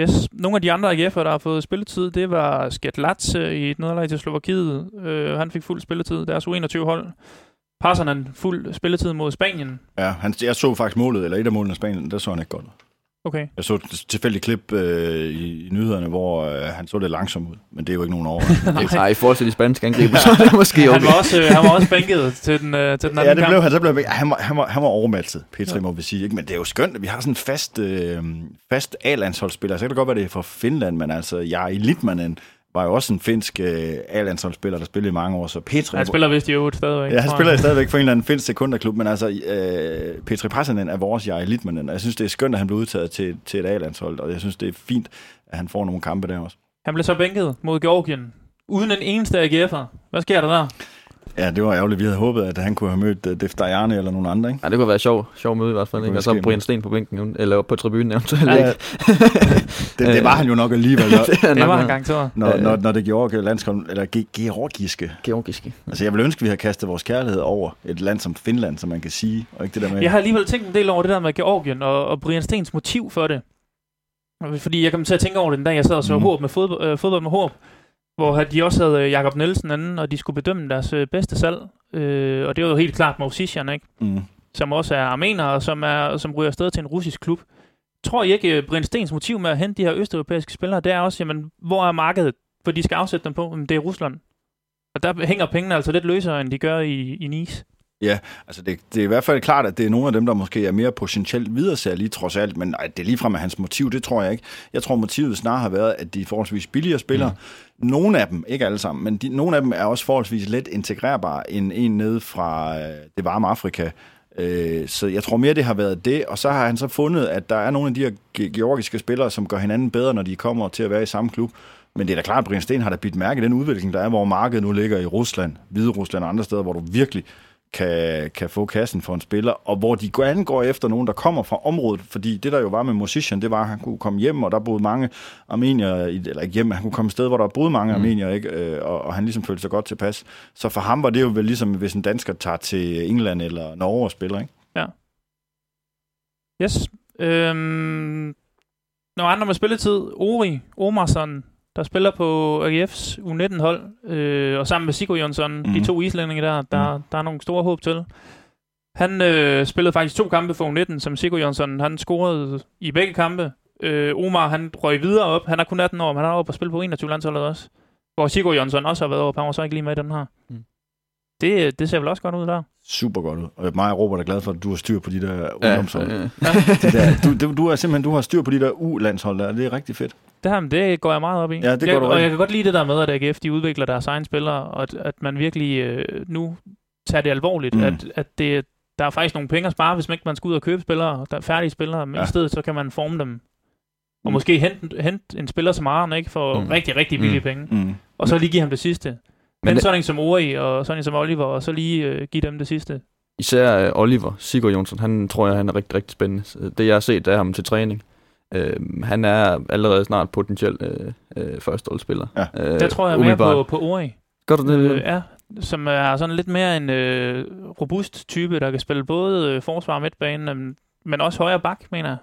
Yes. Nogle af de andre AGF'er, der har fået spilletid, det var Sket Latze øh, i et nederlag til Slovakiet. Øh, han fik fuld spilletid. Deres U21-hold. Passer han fuld spilletid mod Spanien. Ja, han, jeg så faktisk målet, eller et af målene af Spanien, der så han ikke godt. Okay. Jeg så et tilfældigt klip øh, i, i nyhederne, hvor øh, han så lidt langsom ud, men det er jo ikke nogen over. Nej, i forhold til de spanske angriber, så er det måske okay. Han var også, øh, han var også bænket til den, øh, til den anden ja, det blev han. Så blev, han, var, han, var, han var overmatchet, Petri må vi sige. Ikke? Men det er jo skønt, at vi har sådan en fast, øh, fast A-landsholdsspiller. Så kan det godt være, det er fra Finland, men altså, Jari Litmanen var jo også en finsk øh, A-landsholdsspiller, der spillede i mange år. Så Petri, Han spiller vist i øvrigt stadigvæk. Ja, han spiller stadigvæk for en eller anden finsk sekunderklub, men altså, øh, Petri Passanen er vores Jari Litmanen, og jeg synes, det er skønt, at han blev udtaget til, til et A-landshold, og jeg synes, det er fint, at han får nogle kampe der også. Han blev så bænket mod Georgien. Uden en eneste AGF'er. Hvad sker der der? Ja, det var ærgerligt. Vi havde håbet, at han kunne have mødt uh, Def Dajane eller nogen andre, ikke? Ja, det kunne være sjov, sjov møde i hvert fald. Ikke? Og så Brian Sten på bænken, eller på tribunen eventuelt. Ja, ikke? det, det var han jo nok alligevel, når, det er Det var en noget. gang til. når, når, når det gjorde landskom, eller ge- georgiske. Georgiske. Altså, jeg vil ønske, at vi har kastet vores kærlighed over et land som Finland, som man kan sige, og ikke det der med... Jeg har alligevel tænkt en del over det der med Georgien og, og Brian Stens motiv for det. Fordi jeg kom til at tænke over det den dag, jeg sad og så mm. håb med fodbold, øh, fodbold med håb, hvor de også havde øh, Jakob Nielsen anden, og de skulle bedømme deres øh, bedste salg. Øh, og det var jo helt klart Mausishan, ikke? Mm. som også er armener, og som, er, som ryger afsted til en russisk klub. Tror I ikke, øh, Brian Stens motiv med at hente de her østeuropæiske spillere, det er også, jamen, hvor er markedet? For de skal afsætte dem på, jamen, det er Rusland. Og der hænger pengene altså lidt løsere, end de gør i, i Nice. Altså, det, det er i hvert fald klart, at det er nogle af dem, der måske er mere potentielt videresælgelige, trods alt, men ej, det er ligefrem af hans motiv, det tror jeg ikke. Jeg tror, motivet snarere har været, at de er forholdsvis billigere spillere. Mm. Nogle af dem, ikke alle sammen, men de, nogle af dem er også forholdsvis let integrerbare, end en nede fra øh, det varme Afrika. Øh, så jeg tror mere, det har været det, og så har han så fundet, at der er nogle af de her ge- georgiske spillere, som gør hinanden bedre, når de kommer til at være i samme klub. Men det er da klart, at Brian Sten har da bidt mærke i den udvikling, der er, hvor markedet nu ligger i Rusland, Hvide Rusland og andre steder, hvor du virkelig kan, kan få kassen for en spiller, og hvor de går angår efter nogen, der kommer fra området, fordi det der jo var med Musician, det var, at han kunne komme hjem, og der boede mange armenier, i- eller ikke hjem, han kunne komme et sted, hvor der boede mange Mm. armenier, ikke? Øh, og, og han ligesom følte sig godt tilpas. Så for ham var det jo vel ligesom, hvis en dansker tager til England eller Norge og spiller, ikke? Yes. Øhm, nogle andre med spilletid. Ori Omarsson, der spiller på AGF's U19-hold, øh, og sammen med Sigurd Jonsson, mm. de Mhm. to islændinge der, der, der er nogle store håb til. Han øh, spillede faktisk to kampe for U19, som Sigurd Jonsson, han scorede i begge kampe. Øh, Omar, han røg videre op. Han er kun 18 år, men han er oppe og spille på 21-landsholdet også. Hvor Sigurd Jonsson også har været oppe. Han var så ikke lige med i den her. Mm. Det, det ser vel også godt ud der. Super godt ud. Og mig og Robert er glad for, at du har styr på de der Ja, ungdomshold. øh, De der, du, du, du, er simpelthen du har styr på de der U-landshold der. Det er rigtig fedt. Det her, det går jeg meget op i. Ja, det jeg, går du Og rigtig. jeg kan godt lide det der med, at AGF de udvikler deres egne spillere, og at, at man virkelig øh, nu tager det alvorligt, Mm. at, at det, der er faktisk nogle penge at spare, hvis man ikke man skal ud og købe spillere, der er færdige spillere, men Ja. ja. i stedet så kan man forme dem. Og Mm. måske hente, hente en spiller som Arne, ikke, for mm. rigtig, rigtig billige Mm. penge. Mm. Og så lige give ham det sidste. Men Men det- sådan en som Ori, og sådan en som Oliver, og så lige øh, give dem det sidste. især øh, Oliver Sigurd Jonsson, han tror jeg, han er rigtig, rigtig spændende. Det jeg har set af ham til træning, øh, han er allerede snart potentiel øh, øh, førsteholdsspiller. Ja. Øh, Der tror jeg mere umiddelbart. på, på Ori. Gør du det? Øh, ja, som er sådan lidt mere en øh, robust type, der kan spille både øh, forsvar og midtbane, øh, men også højre bak, mener jeg.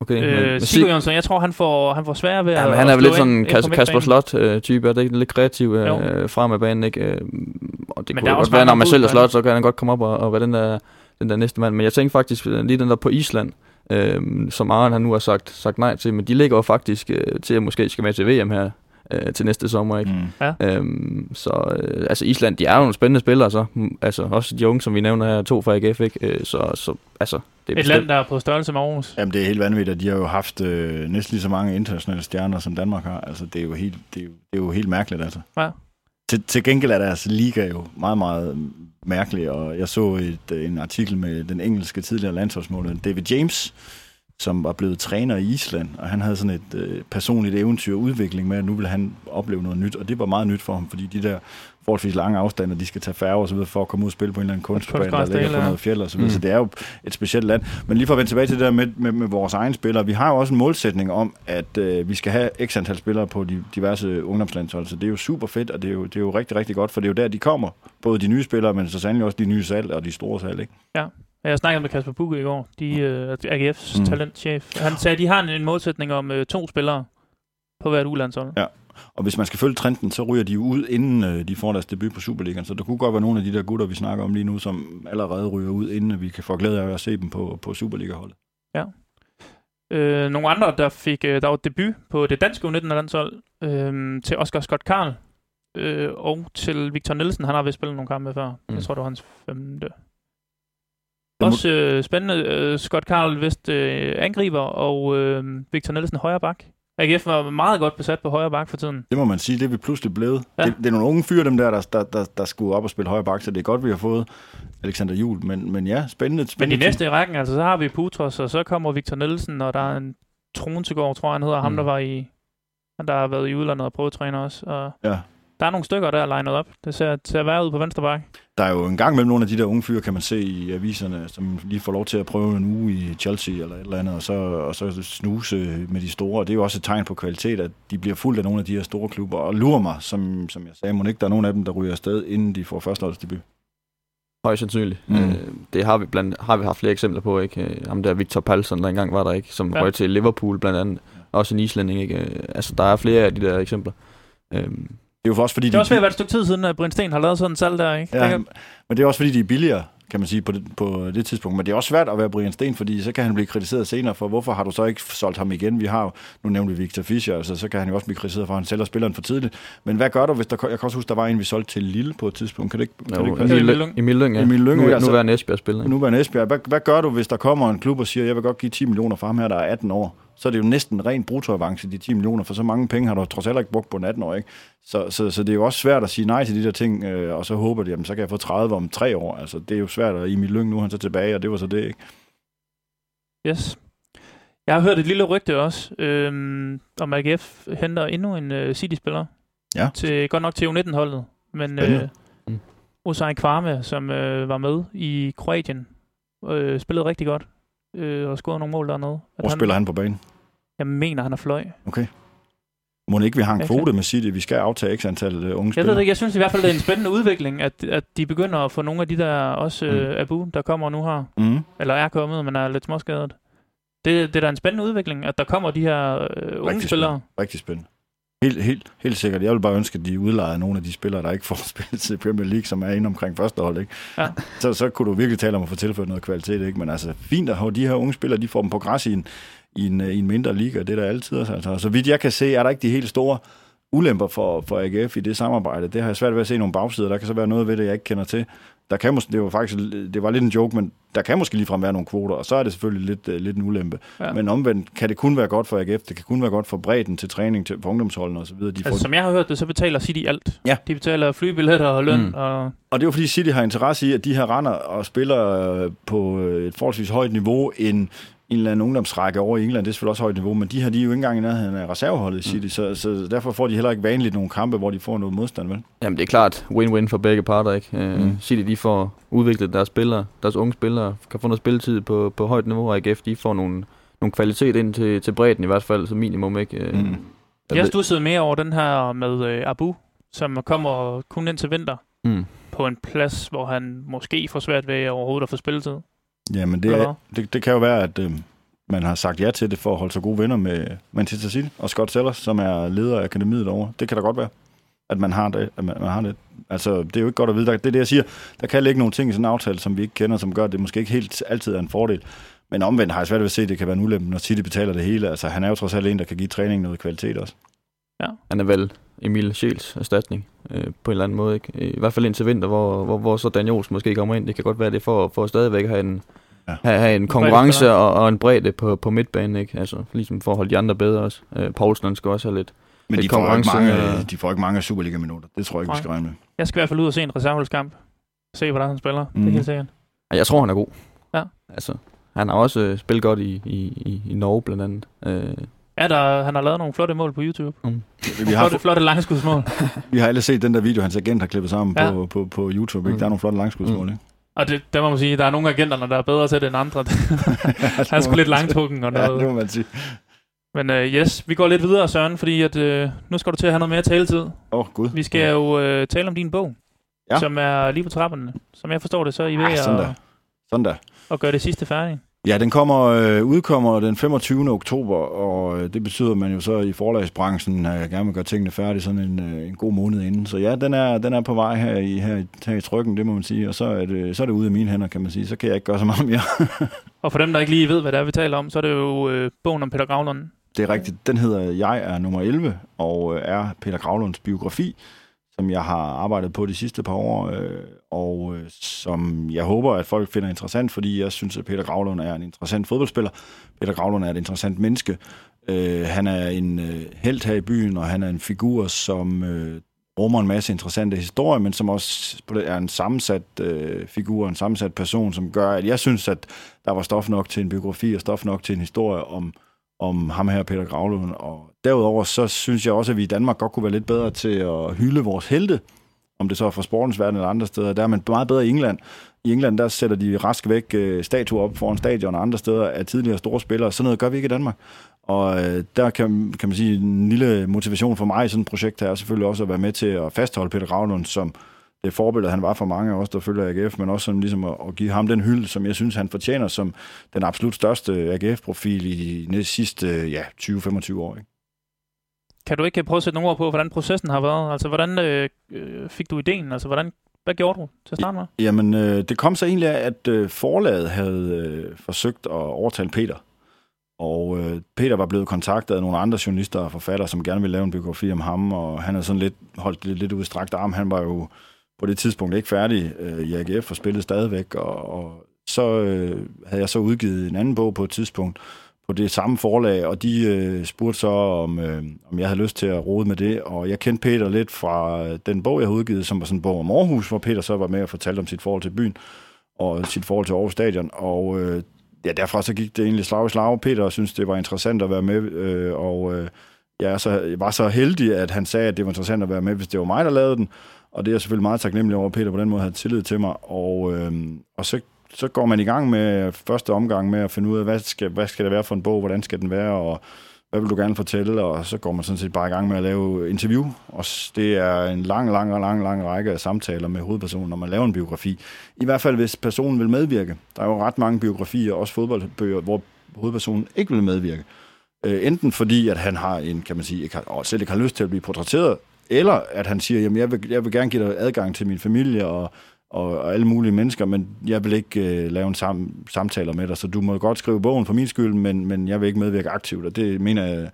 Okay, Øh, men, Sigurd Jonsson, jeg tror, han får, han får svært ved Ja, at men han er vel lidt sådan en Kas- Kasper. Slot-type, er det ikke lidt kreativ øh, frem af banen, ikke? Øh, og det Men kunne der er godt være, når man sælger på Slot, så kan han godt komme op og, og være den der, den der næste mand. Men jeg tænkte faktisk øh, lige den der på Island, øh, som Aron han nu har sagt, sagt nej til, men de ligger jo faktisk øh, til at måske skal med til VM her øh, til næste sommer, ikke? Mm. Øhm, så øh, altså Island, de er jo nogle spændende spillere, så. Mm, Altså også de unge, som vi nævner her, to fra AGF, ikke? Øh, så, så altså, det er Et land, der er på størrelse med Aarhus. Jamen, det er helt vanvittigt, at de har jo haft øh, næsten lige så mange internationale stjerner, som Danmark har. Altså, det er jo helt, det er jo, det er jo helt mærkeligt, altså. Ja. Til, til gengæld er deres liga jo meget, meget mærkelig, og jeg så et, en artikel med den engelske tidligere landsholdsmåler, David James, som var blevet træner i Island, og han havde sådan et øh, personligt eventyr og udvikling med, at nu ville han opleve noget nyt, og det var meget nyt for ham, fordi de der forholdsvis lange afstande, de skal tage færge og så videre for at komme ud og spille på en eller anden kunstbane, der ligger på ja. noget fjeld og så videre, Mm. så det er jo et specielt land. Men lige for at vende tilbage til det der med, med, med vores egne spillere, vi har jo også en målsætning om, at øh, vi skal have x antal spillere på de diverse ungdomslandshold, så det er jo super fedt, og det er jo, det er jo rigtig, rigtig godt, for det er jo der, de kommer. Både de nye spillere, men så sandelig også de nye salg og de store salg, ikke? Jeg snakkede med Kasper Bugge i går, de, øh, AGF's Mm. talentchef. Han sagde, at de har en, en målsætning om øh, to spillere på hvert ulandshold. Ja. Og hvis man skal følge trenden, så ryger de jo ud, inden øh, de får deres debut på Superligaen. Så der kunne godt være nogle af de der gutter, vi snakker om lige nu, som allerede ryger ud, inden vi kan få glæde af at se dem på, på Superliga-holdet. Øh, nogle andre, der fik øh, der var debut på det danske U19-landshold, øh, til Oscar Scott Karl, øh, og til Victor Nielsen. Han har vist spillet nogle kampe før. Mm. Jeg tror, det var hans femte. Også øh, spændende. Øh, Scott Karl vist øh, angriber, og øh, Victor Nielsen højre bak. AGF var meget godt besat på højre bak for tiden. Det må man sige, det er vi pludselig blevet. Ja. Det, det, er nogle unge fyre, dem der, der, der, der, der skulle op og spille højre bak, så det er godt, vi har fået Alexander Jul. Men, men ja, spændende. Men spændende i næste i rækken, altså, så har vi Putros, og så kommer Victor Nielsen, og der er en Trontegård, tror jeg, han hedder, mm. ham der var i, han der har været i udlandet og prøvetræner også. Og Ja. Der er nogle stykker, der er legnet op. Det ser, ser værre ud på venstre bak. Der er jo en gang mellem nogle af de der unge fyre, kan man se i aviserne, som lige får lov til at prøve en uge i Chelsea eller et eller andet, og så, og så snuse med de store. Og det er jo også et tegn på kvalitet, at de bliver fuldt af nogle af de her store klubber. Og lurer mig, som, som jeg sagde, må ikke der er nogen af dem, der ryger afsted, inden de får førsteholdsdebut. Højst sandsynligt. Mm. Øh, det har vi, blandt, har vi haft flere eksempler på, ikke? Øh, Ham der Victor Palsson, der engang var der, ikke? Som Ja. ja. røg til Liverpool blandt andet. Også en islænding, ikke? Øh, Altså, der er flere af de der eksempler. Øhm, Det er jo også fordi, Det er også ved at være et stykke tid siden, at Brian Sten har lavet sådan en salg der, ikke? Ja, Det men det er også fordi, de er billigere, kan man sige, på det, på det tidspunkt. Men det er også svært at være Brian Sten, fordi så kan han blive kritiseret senere for, hvorfor har du så ikke solgt ham igen? Vi har jo, nu nævnte vi Victor Fischer, altså så kan han jo også blive kritiseret for, at han sælger spilleren for tidligt. Men hvad gør du, hvis der, jeg kan også huske, der var en, vi solgte til Lille på et tidspunkt. Kan det ikke, kan det jo, ikke passe? Emil Emil, Lyng. Ja. Emil Lyng, nu, altså- nu er Esbjerg spiller. Nu var Esbjerg. Hvad, hvad gør du, hvis der kommer en klub og siger, jeg vil godt give 10 millioner for ham her, der er 18 år? Så er det jo næsten ren bruttoavance, de 10 millioner, for så mange penge har du trods alt ikke brugt på en 18 år, ikke? Så, så, så det er jo også svært at sige nej til de der ting, øh, og så håber de, jamen, så kan jeg få 30 om tre år. Altså, det er jo svært, og Emil Lyng, nu er han så tilbage, og det var så det, ikke? Yes. Jeg har hørt et lille rygte også, øhm, om AGF henter endnu en øh, City-spiller. Ja. Til, godt nok til U19-holdet. Men øh. Mm. Osai Kvarme, som øh, var med i Kroatien, øh, spillede rigtig godt. Øh, og scorede nogle mål dernede. At Hvor spiller han på banen? Jeg mener, han er fløj. Må det ikke, vi har en Ja, kvote med City, vi skal aftage x antal øh, unge Jeg ved spillere? det ikke, jeg synes i hvert fald, det er en spændende udvikling, at, at de begynder at få nogle af de der, også øh, Abu, der kommer nu her, Mm. eller er kommet, men er lidt småskadet. Det, det er da en spændende udvikling, at der kommer de her øh, unge Rigtig spillere. Rigtig spændende. Helt, helt, helt sikkert. Jeg vil bare ønske, at de udlejer nogle af de spillere, der ikke får spillet til Premier League, som er inde omkring første hold. Ikke? Ja. Så, så kunne du virkelig tale om at få tilført noget kvalitet. Ikke? Men altså, fint at have de her unge spillere, de får dem på græs i en, i en, i en mindre liga. Det er der altid. Altså. Så vidt jeg kan se, er der ikke de helt store ulemper for, for AGF i det samarbejde. Det har jeg svært ved at se nogle bagside. Der kan så være noget ved det, jeg ikke kender til. Der kan måske, det var faktisk det var lidt en joke, men der kan måske ligefrem være nogle kvoter, og så er det selvfølgelig lidt, uh, lidt en ulempe. Ja. Men omvendt kan det kun være godt for AGF, det kan kun være godt for bredden til træning til, ungdomsholdene osv. De får, Altså, som jeg har hørt det, så betaler City alt. Ja. De betaler flybilletter og løn, mm. Og Og det er jo fordi City har interesse i, at de her render og spiller øh, på øh, et forholdsvis højt niveau en en eller anden ungdomsrække over i England, det er selvfølgelig også højt niveau, men de her, de er jo ikke engang i nærheden af reserveholdet i City, mm. så, så derfor får de heller ikke vanligt nogle kampe, hvor de får noget modstand, vel? Jamen, det er klart win-win for begge parter, ikke? Øh, Mm. mm. City, de får udviklet deres spillere, deres unge spillere, kan få noget spilletid på, på højt niveau, og AGF, de får nogle, nogle kvalitet ind til, til bredden i hvert fald, som minimum, ikke? Øh, Mm. jeg stussede mere over den her med øh, Abu, som kommer kun ind til vinter Mm. på en plads, hvor han måske får svært ved overhovedet at få spilletid. Jamen, det, Eller det, det kan jo være, at øh, man har sagt ja til det for at holde sig gode venner med Manchester City og Scott Sellers, som er leder af akademiet derovre. Det kan da godt være, at man har det. At man, man har det. Altså, det er jo ikke godt at vide. Der, det er det, jeg siger. Der kan ligge nogle ting i sådan en aftale, som vi ikke kender, som gør, at det måske ikke helt altid er en fordel. Men omvendt har jeg svært ved at se, at det kan være en ulempe, når City betaler det hele. Altså, han er jo trods alt en, der kan give træning noget kvalitet også. Han er vel Emil Sjæls erstatning øh, på en eller anden måde. Ikke? I hvert fald indtil vinter, hvor, hvor, hvor så Dan Jols måske kommer ind. Det kan godt være, det for, for stadigvæk at have en, Ja. ja. have, have en konkurrence og, og en bredde på, på midtbanen. Ikke? Altså, ligesom for at holde de andre bedre også. Øh, Poulsen han skal også have lidt. Men Lidt de får, jo ikke mange, øh. de får ikke mange Superliga-minutter. Det tror jeg ikke, vi skal regne med. Jeg skal i hvert fald ud og se en reserveholdskamp. Se, hvordan han spiller. Mm. Det er Mhm. helt sikkert. Jeg tror, han er god. Ja. Altså, han har også øh, spillet godt i, i, i, i Norge blandt andet. Øh, Ja, der, han har lavet nogle flotte mål på YouTube. Vi har, Flotte, flotte langskudsmål. vi har alle set den der video, hans agent har klippet sammen Ja. ja. på, på, på YouTube. Ikke? Mm. Der er nogle flotte langskudsmål, ikke? Og det, der må man sige, der er nogle agenterne, der er bedre til det end andre. han er sgu lidt langtrukken og Ja, noget. det må man sige. Men uh, yes, vi går lidt videre, Søren, fordi at, uh, nu skal du til at have noget mere taletid. Åh, oh, gud. Vi skal jo uh, tale om din bog, ja. Ja. som er lige på trapperne. Som jeg forstår det, så er I ved Ah, sådan at, der. Sådan der. at gøre det sidste færdigt. Ja, den kommer, øh, udkommer den 25. oktober, og øh, det betyder, at man jo så i forlagsbranchen øh, gerne vil gøre tingene færdige sådan en, øh, en god måned inden. Så ja, den er, den er på vej her i, her, i- her i trykken, det må man sige, og så er, det, så er det ude af mine hænder, kan man sige. Så kan jeg ikke gøre så meget mere. Og for dem, der ikke lige ved, hvad det er, vi taler om, så er det jo øh, bogen om Peter Gravlund. Det er rigtigt. Den hedder Jeg er nummer 11, og øh, er Peter Gravlunds biografi, som jeg har arbejdet på de sidste par år, øh, og øh, som jeg håber, at folk finder interessant, fordi jeg synes, at Peter Gravlund er en interessant fodboldspiller. Peter Gravlund er et interessant menneske. Øh, han er en øh, held her i byen, og han er en figur, som øh, rummer en masse interessante historier, men som også på det er en sammensat øh, figur, en sammensat person, som gør, at jeg synes, at der var stof nok til en biografi og stof nok til en historie om, om ham her, Peter Gravlund. Og derudover, så synes jeg også, at vi i Danmark godt kunne være lidt bedre til at hylde vores helte, om det så er fra sportens verden eller andre steder. Der er man meget bedre i England. I England, der sætter de rask væk øh, statuer op foran stadion og andre steder af tidligere store spillere. Sådan noget gør vi ikke i Danmark. Og øh, der kan, kan man sige, en lille motivation for mig i sådan et projekt her er selvfølgelig også at være med til at fastholde Peter Ravlund som det forbillede, han var for mange af os, der følger AGF, men også sådan ligesom at, at give ham den hylde, som jeg synes, han fortjener som den absolut største AGF-profil i de sidste ja, 20-25 år. Ikke? Kan du ikke prøve at sætte nogle ord på, hvordan processen har været? Altså, hvordan øh, øh, fik du ideen? Altså, hvordan, hvad gjorde du til at starte med? Jamen, øh, det kom så egentlig af, at øh, forlaget havde øh, forsøgt at overtale Peter. Og øh, Peter var blevet kontaktet af nogle andre journalister og forfattere, som gerne ville lave en biografi om ham, og han havde sådan lidt holdt lidt, lidt udstrakt arm. Han var jo på det tidspunkt ikke færdig øh, i AGF og spillede stadigvæk, og, og så øh, havde jeg så udgivet en anden bog på et tidspunkt på det samme forlag, og de øh, spurgte så, om, øh, om jeg havde lyst til at rode med det, og jeg kendte Peter lidt fra øh, den bog, jeg havde udgivet, som var sådan en bog om Aarhus, hvor Peter så var med og fortalte om sit forhold til byen, og sit forhold til Aarhus Stadion, og øh, ja, derfra så gik det egentlig slag i slag. Peter synes det var interessant at være med, øh, og øh, jeg, så, jeg var så heldig, at han sagde, at det var interessant at være med, hvis det var mig, der lavede den, og det er jeg selvfølgelig meget taknemmelig over, at Peter på den måde havde tillid til mig. Og, øh, og så, så går man i gang med første omgang med at finde ud af, hvad skal, hvad skal det være for en bog, hvordan skal den være, og hvad vil du gerne fortælle? Og så går man sådan set bare i gang med at lave interview. Og det er en lang, lang, lang, lang række af samtaler med hovedpersonen, når man laver en biografi. I hvert fald, hvis personen vil medvirke. Der er jo ret mange biografier, også fodboldbøger, hvor hovedpersonen ikke vil medvirke. Øh, enten fordi, at han har en, kan man sige, ikke har, og selv ikke har lyst til at blive portrætteret, eller at han siger, jamen jeg vil, jeg vil gerne give dig adgang til min familie og, og, og alle mulige mennesker, men jeg vil ikke øh, lave en sam, samtaler med dig, så du må godt skrive bogen for min skyld, men, men jeg vil ikke medvirke aktivt, og det mener jeg,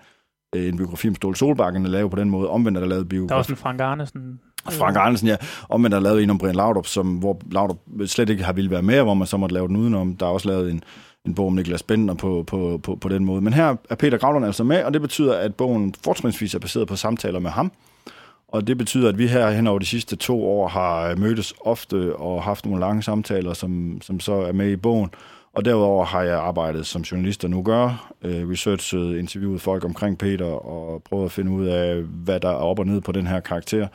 øh, en biografi om Ståle Solbakken er lavet på den måde. Omvendt er der lavet biografi. Der er også en Frank Arnesen. Frank Arnesen, ja. Omvendt er der lavet en om Brian Laudrup, som, hvor Laudrup slet ikke har ville være med, hvor man så måtte lave den udenom. Der er også lavet en, en bog om Niklas Bender på, på, på, på den måde. Men her er Peter Gravlund altså med, og det betyder, at bogen fortrinsvis er baseret på samtaler med ham. Og det betyder, at vi her hen over de sidste to år har øh, mødtes ofte og haft nogle lange samtaler, som, som så er med i bogen. Og derudover har jeg arbejdet som journalist, og nu gør, øh, researchet, interviewet folk omkring Peter, og prøvet at finde ud af, hvad der er op og ned på den her karakter,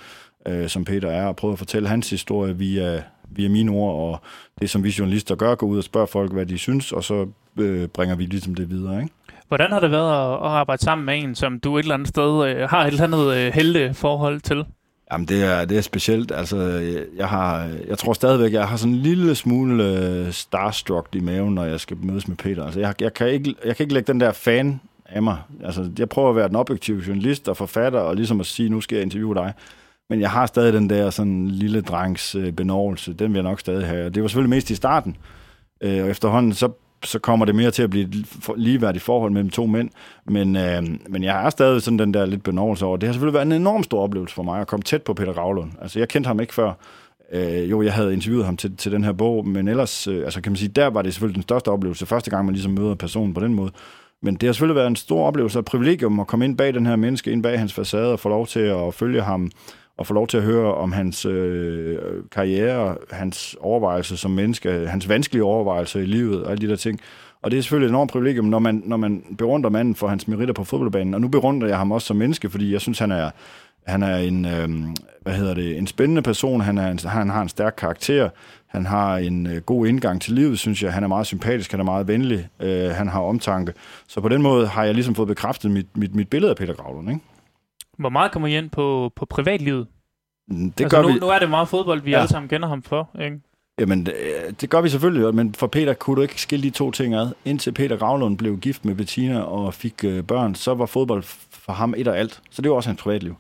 øh, som Peter er, og prøvet at fortælle hans historie via, via mine ord, og det, som vi journalister gør, går ud og spørger folk, hvad de synes, og så øh, bringer vi ligesom det videre, ikke? Hvordan har det været at, arbejde sammen med en, som du et eller andet sted øh, har et eller andet øh, helte forhold til? Jamen, det er, det er specielt. Altså, jeg, har, jeg tror stadigvæk, jeg har sådan en lille smule øh, starstruck i maven, når jeg skal mødes med Peter. Altså, jeg, jeg, kan ikke, jeg kan ikke lægge den der fan af mig. Altså, jeg prøver at være den objektive journalist og forfatter, og ligesom at sige, nu skal jeg interviewe dig. Men jeg har stadig den der sådan lille drengs øh, benovelse. Den vil jeg nok stadig have. Det var selvfølgelig mest i starten. Øh, og efterhånden, så så kommer det mere til at blive et ligeværdigt forhold mellem to mænd. Men, øh, men jeg er stadig sådan den der lidt benovelse over. Det har selvfølgelig været en enorm stor oplevelse for mig at komme tæt på Peter Ravlund. Altså, jeg kendte ham ikke før. Øh, jo, jeg havde interviewet ham til, til den her bog, men ellers, øh, altså kan man sige, der var det selvfølgelig den største oplevelse. Første gang, man ligesom møder personen på den måde. Men det har selvfølgelig været en stor oplevelse og privilegium at komme ind bag den her menneske, ind bag hans facade og få lov til at følge ham og få lov til at høre om hans øh, karriere, hans overvejelser som menneske, hans vanskelige overvejelser i livet og alle de der ting. Og det er selvfølgelig et enormt privilegium, når man, når man beundrer manden for hans meritter på fodboldbanen. Og nu beundrer jeg ham også som menneske, fordi jeg synes, han er, han er en, øh, hvad hedder det, en spændende person. Han, er en, han har en stærk karakter. Han har en øh, god indgang til livet, synes jeg. Han er meget sympatisk, han er meget venlig. Øh, han har omtanke. Så på den måde har jeg ligesom fået bekræftet mit, mit, mit billede af Peter Gravlund, ikke? Hvor meget kommer I ind på, på privatlivet? Mm, det altså, gør nu, vi. nu er det meget fodbold, vi ja. alle sammen kender ham for, ikke? Jamen, det, det gør vi selvfølgelig, men for Peter kunne du ikke skille de to ting ad. Indtil Peter Gravlund blev gift med Bettina og fik øh, børn, så var fodbold for ham et og alt. Så det var også hans privatliv.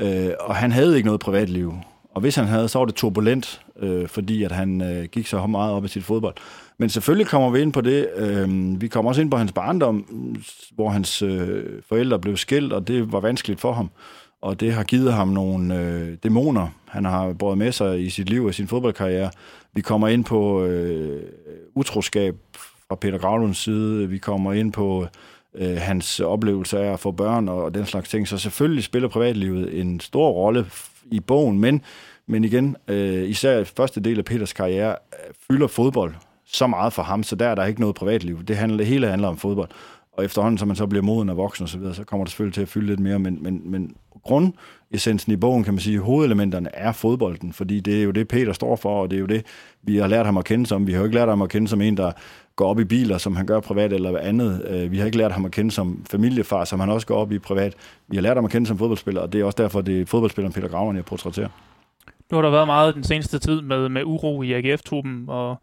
Øh, og han havde ikke noget privatliv. Og hvis han havde, så var det turbulent, øh, fordi at han øh, gik så meget op i sit fodbold. Men selvfølgelig kommer vi ind på det. Øh, vi kommer også ind på hans barndom, hvor hans øh, forældre blev skilt, og det var vanskeligt for ham. Og det har givet ham nogle øh, dæmoner, han har båret med sig i sit liv og sin fodboldkarriere. Vi kommer ind på øh, utroskab fra Peter Gravlunds side. Vi kommer ind på øh, hans oplevelse af at få børn og, og den slags ting. Så selvfølgelig spiller privatlivet en stor rolle i bogen, men, men igen, øh, især første del af Peters karriere øh, fylder fodbold så meget for ham, så der er der ikke noget privatliv. Det, handler, det hele handler om fodbold. og efterhånden, som man så bliver moden og voksen og så videre, så kommer det selvfølgelig til at fylde lidt mere, men, men, men grundessensen i bogen, kan man sige, hovedelementerne er fodbolden, fordi det er jo det, Peter står for, og det er jo det, vi har lært ham at kende som. Vi har jo ikke lært ham at kende som en, der går op i biler, som han gør privat eller andet. Øh, vi har ikke lært ham at kende som familiefar, som han også går op i privat. Vi har lært ham at kende som fodboldspiller, og det er også derfor, det er fodboldspilleren Peter Graveren, jeg portrætterer. Nu har der været meget den seneste tid med, med uro i AGF-truppen, og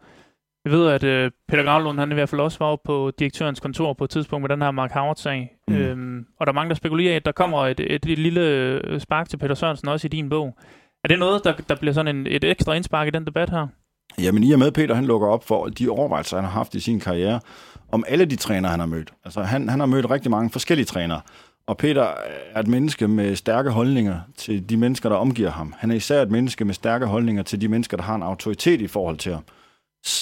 jeg ved, at øh, Peter Gravlund, han i hvert fald også var på direktørens kontor på et tidspunkt med den her Mark Howard-sag. Mm. Øhm, og der er mange, der spekulerer i, at der kommer et, et, et lille øh, spark til Peter Sørensen også i din bog. Er det noget, der, der bliver sådan en, et ekstra indspark i den debat her? Jamen i og med, Peter han lukker op for de overvejelser, han har haft i sin karriere, om alle de trænere, han har mødt. Altså han, han har mødt rigtig mange forskellige trænere. Og Peter er et menneske med stærke holdninger til de mennesker, der omgiver ham. Han er især et menneske med stærke holdninger til de mennesker, der har en autoritet i forhold til ham.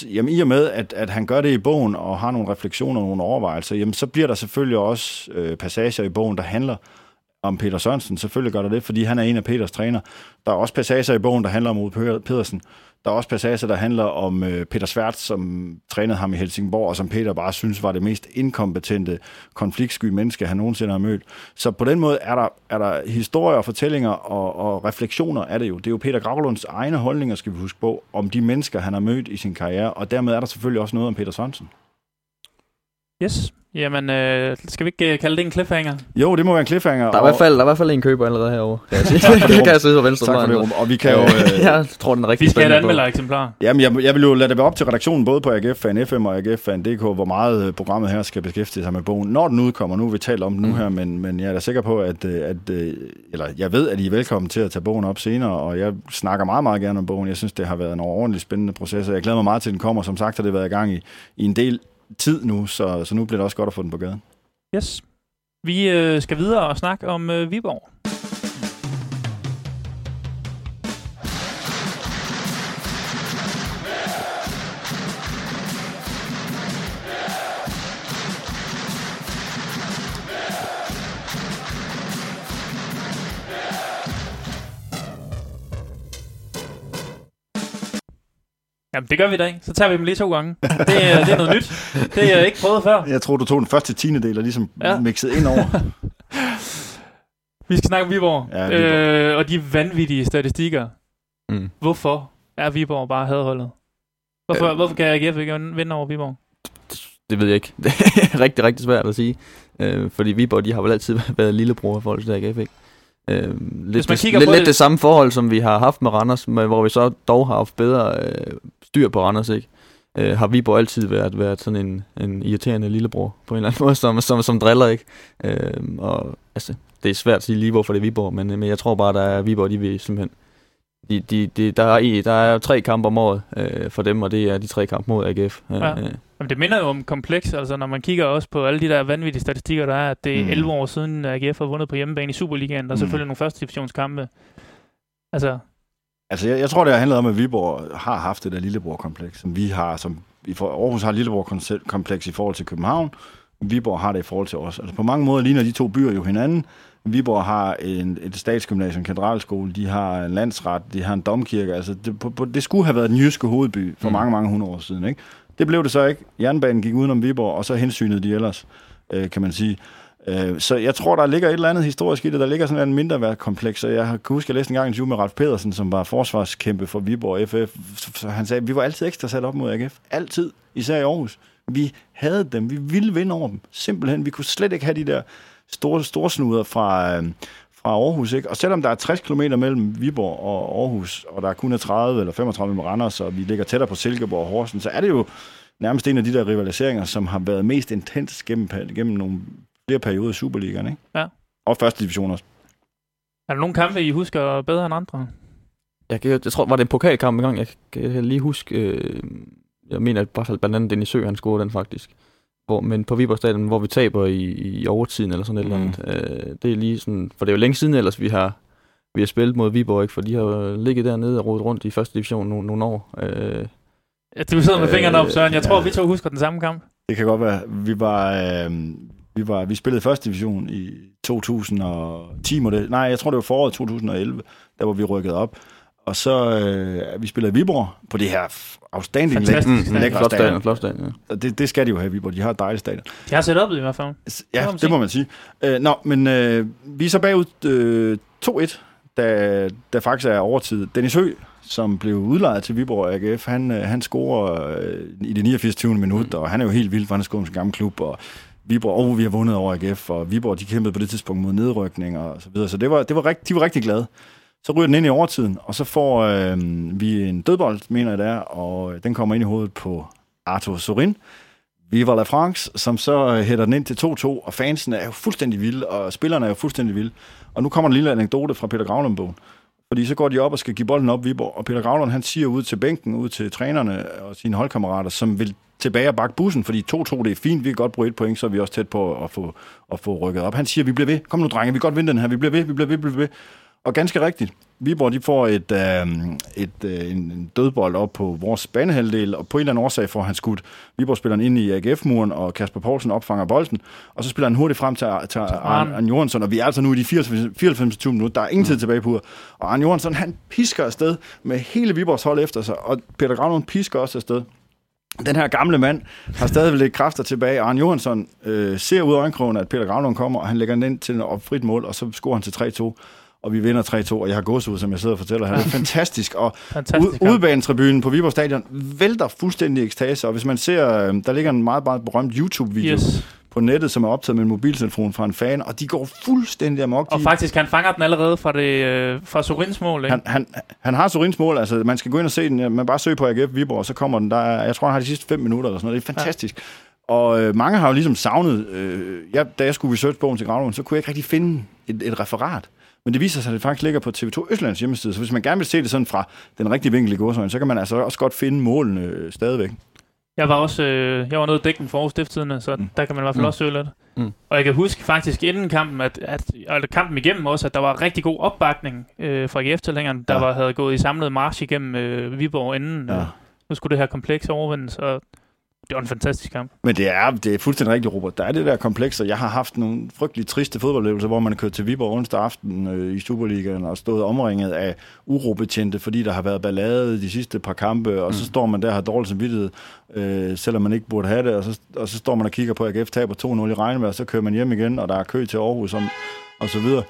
Jamen i og med, at, at han gør det i bogen og har nogle refleksioner og nogle overvejelser, jamen så bliver der selvfølgelig også øh, passager i bogen, der handler om Peter Sørensen. Selvfølgelig gør der det, fordi han er en af Peters træner. Der er også passager i bogen, der handler om Ove Pedersen. Der er også passager, der handler om øh, Peter Svært, som trænede ham i Helsingborg, og som Peter bare synes var det mest inkompetente, konfliktsky menneske, han nogensinde har mødt. Så på den måde er der, er der historier og fortællinger og, og refleksioner af det jo. Det er jo Peter Gravlunds egne holdninger, skal vi huske på, om de mennesker, han har mødt i sin karriere, og dermed er der selvfølgelig også noget om Peter Sørensen. Yes. Jamen, øh, skal vi ikke øh, kalde det en cliffhanger? Jo, det må være en cliffhanger. Der er, og... i, hvert fald, der er i hvert fald en køber allerede herovre, kan jeg sige. det kan jeg sige på venstre Tak for det, og vi kan jo... Øh... jeg tror, den er rigtig Vi skal have et anmelder-eksemplar. Jamen, jeg, jeg vil jo lade det være op til redaktionen, både på AGF Fan FM og AGF Fan DK, hvor meget øh, programmet her skal beskæftige sig med bogen, når den udkommer. Nu vi talt om den nu mm. her, men, men jeg er da sikker på, at, øh, at, eller jeg ved, at I er velkommen til at tage bogen op senere, og jeg snakker meget, meget gerne om bogen. Jeg synes, det har været en overordentlig spændende proces, og jeg glæder mig meget til, at den kommer. Som sagt har det været i gang i, i en del tid nu, så, så nu bliver det også godt at få den på gaden. Yes. Vi øh, skal videre og snakke om øh, Viborg. Jamen, det gør vi da ikke. Så tager vi dem lige to gange. Det, er, det er noget nyt. Det er jeg ikke prøvet før. Jeg tror, du tog den første tiende del og ligesom ja. mixet ind over. vi skal snakke om Viborg. Ja, Viborg. Øh, og de vanvittige statistikker. Mm. Hvorfor er Viborg bare hadholdet? Hvorfor, øh, hvorfor kan AGF ikke vinde over Viborg? Det, det ved jeg ikke. Det er rigtig, rigtig svært at sige. Øh, fordi Viborg, de har vel altid været lillebror i forhold til AGF, ikke? Øh, lidt, det, lidt, lidt det samme forhold, som vi har haft med Randers, men hvor vi så dog har haft bedre øh, styr på Randers, ikke? Øh, har Viborg altid været, været sådan en, en irriterende lillebror på en eller anden måde, som, som, som driller, ikke? Øh, og altså, det er svært at sige lige, hvorfor det er Viborg, men, men jeg tror bare, der er Viborg, de vil simpelthen de, de, de, der, er, der er tre kampe om året øh, for dem, og det er de tre kampe mod AGF. Ja. Øh. Jamen, det minder jo om kompleks, altså når man kigger også på alle de der vanvittige statistikker, der er, at det er mm. 11 år siden AGF har vundet på hjemmebane i Superligaen, der er mm. selvfølgelig nogle første divisionskampe. Altså, Altså, jeg, jeg tror, det har handlet om, at Viborg har haft det der lillebror-kompleks, som vi har, som i for, Aarhus har lillebror-kompleks i forhold til København. Viborg har det i forhold til os. Altså, på mange måder ligner de to byer jo hinanden. Viborg har en, et statsgymnasium, en katedralskole, de har en landsret, de har en domkirke. Altså, det, på, på, det skulle have været den jyske hovedby for mm. mange, mange hundrede år siden. Ikke? Det blev det så ikke. Jernbanen gik udenom Viborg, og så hensynede de ellers, øh, kan man sige. Øh, så jeg tror, der ligger et eller andet historisk i det. Der ligger sådan en mindre værtskompleks. Jeg kan huske, at jeg læste en gang en interview med Ralf Pedersen, som var forsvarskæmpe for Viborg FF. Så han sagde, at vi var altid ekstra sat op mod AGF. Altid. Især i Aarhus. Vi havde dem. Vi ville vinde over dem. Simpelthen. Vi kunne slet ikke have de der store, store snuder fra, øh, fra Aarhus. Ikke? Og selvom der er 60 km mellem Viborg og Aarhus, og der er kun er 30 eller 35 med Randers, og vi ligger tættere på Silkeborg og Horsen, så er det jo nærmest en af de der rivaliseringer, som har været mest intens gennem, gennem nogle flere perioder i Superligaen, ikke? Ja. Og første division også. Er der nogle kampe, I husker bedre end andre? Jeg, jeg, jeg tror, var det en pokalkamp engang. Jeg kan lige huske, øh, jeg mener i hvert fald blandt andet Dennis Sø, han scorede den faktisk. Hvor, men på Viborg Stadion, hvor vi taber i, i overtiden eller sådan et mm. eller andet. Øh, det er lige sådan, for det er jo længe siden ellers, vi har, vi har spillet mod Viborg, ikke? for de har ligget dernede og rodet rundt i første division nogle, nogle år. Øh, ja, du sidder med øh, fingrene op, Søren. Jeg tror, ja. vi to husker den samme kamp. Det kan godt være. Vi var, øh, vi, var, vi spillede første division i 2010 model. Nej, jeg tror det var foråret 2011, der hvor vi rykket op. Og så øh, vi spiller i Viborg på det her afstanding Fantastisk stadion. lækre flot stadion. flot stadion, ja. Det, det skal de jo have i Viborg. De har et dejligt stadion. De har set op i hvert fald. Ja, det må man sige. Øh, nå, men øh, vi er så bagud øh, 2-1, da, da faktisk er overtid. Dennis Hø, som blev udlejet til Viborg AGF, han, øh, han scorer øh, i det 89. 20. minut, mm. og han er jo helt vild, for han er scoret med sin gamle klub, og Viborg, og vi har vundet over AGF, og Viborg, de kæmpede på det tidspunkt mod nedrykning og så videre. Så det var, det var rigt, de var rigtig glade. Så ryger den ind i overtiden, og så får øh, vi en dødbold, mener jeg det er, og øh, den kommer ind i hovedet på Arthur Sorin. Viva la France, som så øh, hætter den ind til 2-2, og fansen er jo fuldstændig vilde, og spillerne er jo fuldstændig vilde. Og nu kommer en lille anekdote fra Peter Gravlund-bogen. Fordi så går de op og skal give bolden op Viborg, og Peter Gravlund han siger ud til bænken, ud til trænerne og sine holdkammerater, som vil tilbage og bakke bussen, fordi 2-2 det er fint, vi kan godt bruge et point, så er vi også tæt på at få, at få rykket op. Han siger, vi bliver ved, kom nu drenge, vi kan godt vinde den her, vi bliver ved, vi bliver ved, vi bliver ved. Og ganske rigtigt, Viborg de får et, øh, et, øh, en en dødbold op på vores banehalvdel, og på en eller anden årsag får han skudt Viborg-spilleren ind i AGF-muren, og Kasper Poulsen opfanger bolden, og så spiller han hurtigt frem til, til Arne. Arne Johansson, og vi er altså nu i de 94 94 minutter, der er ingen tid tilbage på, og Arne Johansson, han pisker afsted med hele Viborgs hold efter sig, og Peter Gravlund pisker også afsted. Den her gamle mand har stadigvæk lidt kræfter tilbage. Arne Johansson øh, ser ud af øjenkrogen, at Peter Gravlund kommer, og han lægger den ind til et frit mål, og så scorer han til 3-2 og vi vinder 3-2, og jeg har gåsehud, som jeg sidder og fortæller her. Det er fantastisk, og Fantastisk. ud, udbanetribunen på Viborg Stadion vælter fuldstændig ekstase, og hvis man ser, øh, der ligger en meget, meget berømt YouTube-video yes. På nettet, som er optaget med en mobiltelefon fra en fan, og de går fuldstændig amok. Og faktisk, han fanger den allerede fra, det, øh, fra Sorins mål. Ikke? han, han, han har Sorins mål, altså man skal gå ind og se den, ja, man bare søge på AGF Viborg, og så kommer den, der er, jeg tror han har de sidste fem minutter eller sådan noget, det er fantastisk. Ja. Og øh, mange har jo ligesom savnet, øh, ja, da jeg skulle researchbogen til Gravlund, så kunne jeg ikke rigtig finde et, et referat. Men det viser sig, at det faktisk ligger på TV2 Østlands hjemmeside, så hvis man gerne vil se det sådan fra den rigtige vinkel i godsøjne, så kan man altså også godt finde målene øh, stadigvæk. Jeg var også øh, jeg var nede og dække den for så Mm. der kan man i hvert fald Mm. også søge lidt. Mm. Og jeg kan huske faktisk inden kampen, at, at, eller kampen igennem også, at der var rigtig god opbakning øh, fra AGF-tilhængerne, der Ja. var, havde gået i samlet march igennem øh, Viborg inden. Ja. Ja. Nu skulle det her kompleks overvindes, og det var en fantastisk kamp. Men det er, det er fuldstændig rigtigt, Robert. Der er det der kompleks, og jeg har haft nogle frygtelig triste fodboldoplevelser, hvor man er kørt til Viborg onsdag aften øh, i Superligaen og stået omringet af urobetjente, fordi der har været ballade de sidste par kampe, og mm. så står man der og har dårlig samvittighed, øh, selvom man ikke burde have det, og så, og så står man og kigger på, at AGF taber 2-0 i regnvejr, og så kører man hjem igen, og der er kø til Aarhus, og, og så videre.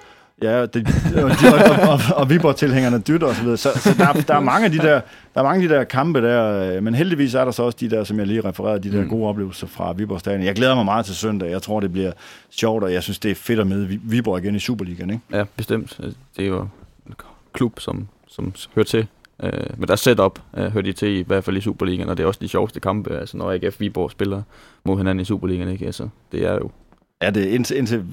Ja, det, og, og, og, og Viborg-tilhængerne dytter og så videre. Så, så der, der, er mange af de der, der er mange af de der kampe der, øh, men heldigvis er der så også de der, som jeg lige refererede, de der Mm. gode oplevelser fra Viborg Stadion. Jeg glæder mig meget til søndag. Jeg tror, det bliver sjovt, og jeg synes, det er fedt at møde Vi- Viborg igen i Superligaen. Ikke? Ja, bestemt. Det er jo en klub, som, som hører til. Øh, men der setup øh, hører de til, i hvert fald i Superligaen, og det er også de sjoveste kampe, altså når AGF Viborg spiller mod hinanden i Superligaen, ikke? Altså, det er jo... Ja, det er indtil, indtil